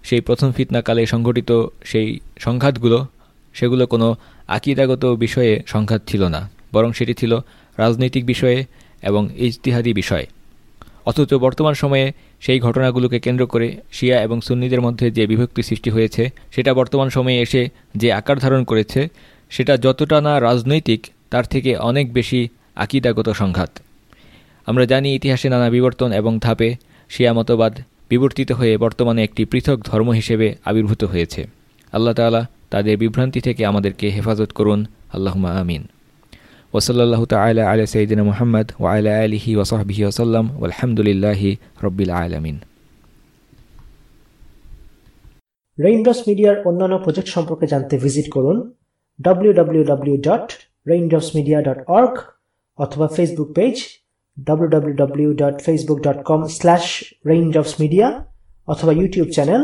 সেই প্রথম ফিতনাকালে সংঘটিত সেই সংঘাতগুলো সেগুলো কোনো আকিদাগত বিষয়ে সংঘাত ছিল না, বরং সেটি ছিল রাজনৈতিক বিষয়ে এবং ইজতিহাদি বিষয়। অথচ বর্তমান সময়ে সেই ঘটনাগুলোকে কেন্দ্র করে শিয়া এবং সুন্নিদের মধ্যে যে বিভক্তি সৃষ্টি হয়েছে, সেটা বর্তমান সময়ে এসে যে আকার ধারণ করেছে, সেটা যতটা না রাজনৈতিক, তার থেকে অনেক বেশি আকিদাগত সংঘাত। আমরা জানি ইতিহাসে নানা বিবর্তন এবং ধাপে শিয়া মতবাদ বিবর্তিত হয়ে বর্তমানে একটি পৃথক ধর্ম হিসেবে আবির্ভূত হয়েছে। আল্লাহ তালা তাদের বিভ্রান্তি থেকে আমাদেরকে হেফাজত করুন। আল্লাহমা আমিন। ওসল্লাহ তালা আলা সঈদিন মোহাম্মদ ও আলা আলহি ওসহবিহি ওসাল্লাম আলহামদুলিল্লাহি রব্বিল আলমিন। রেইনড্রপস মিডিয়ার অন্যান্য প্রজেক্ট সম্পর্কে জানতে ভিজিট করুন www.raindropsmedia.org অথবা ফেসবুক পেজ www.facebook.com/raindropsmedia অথবা YouTube channel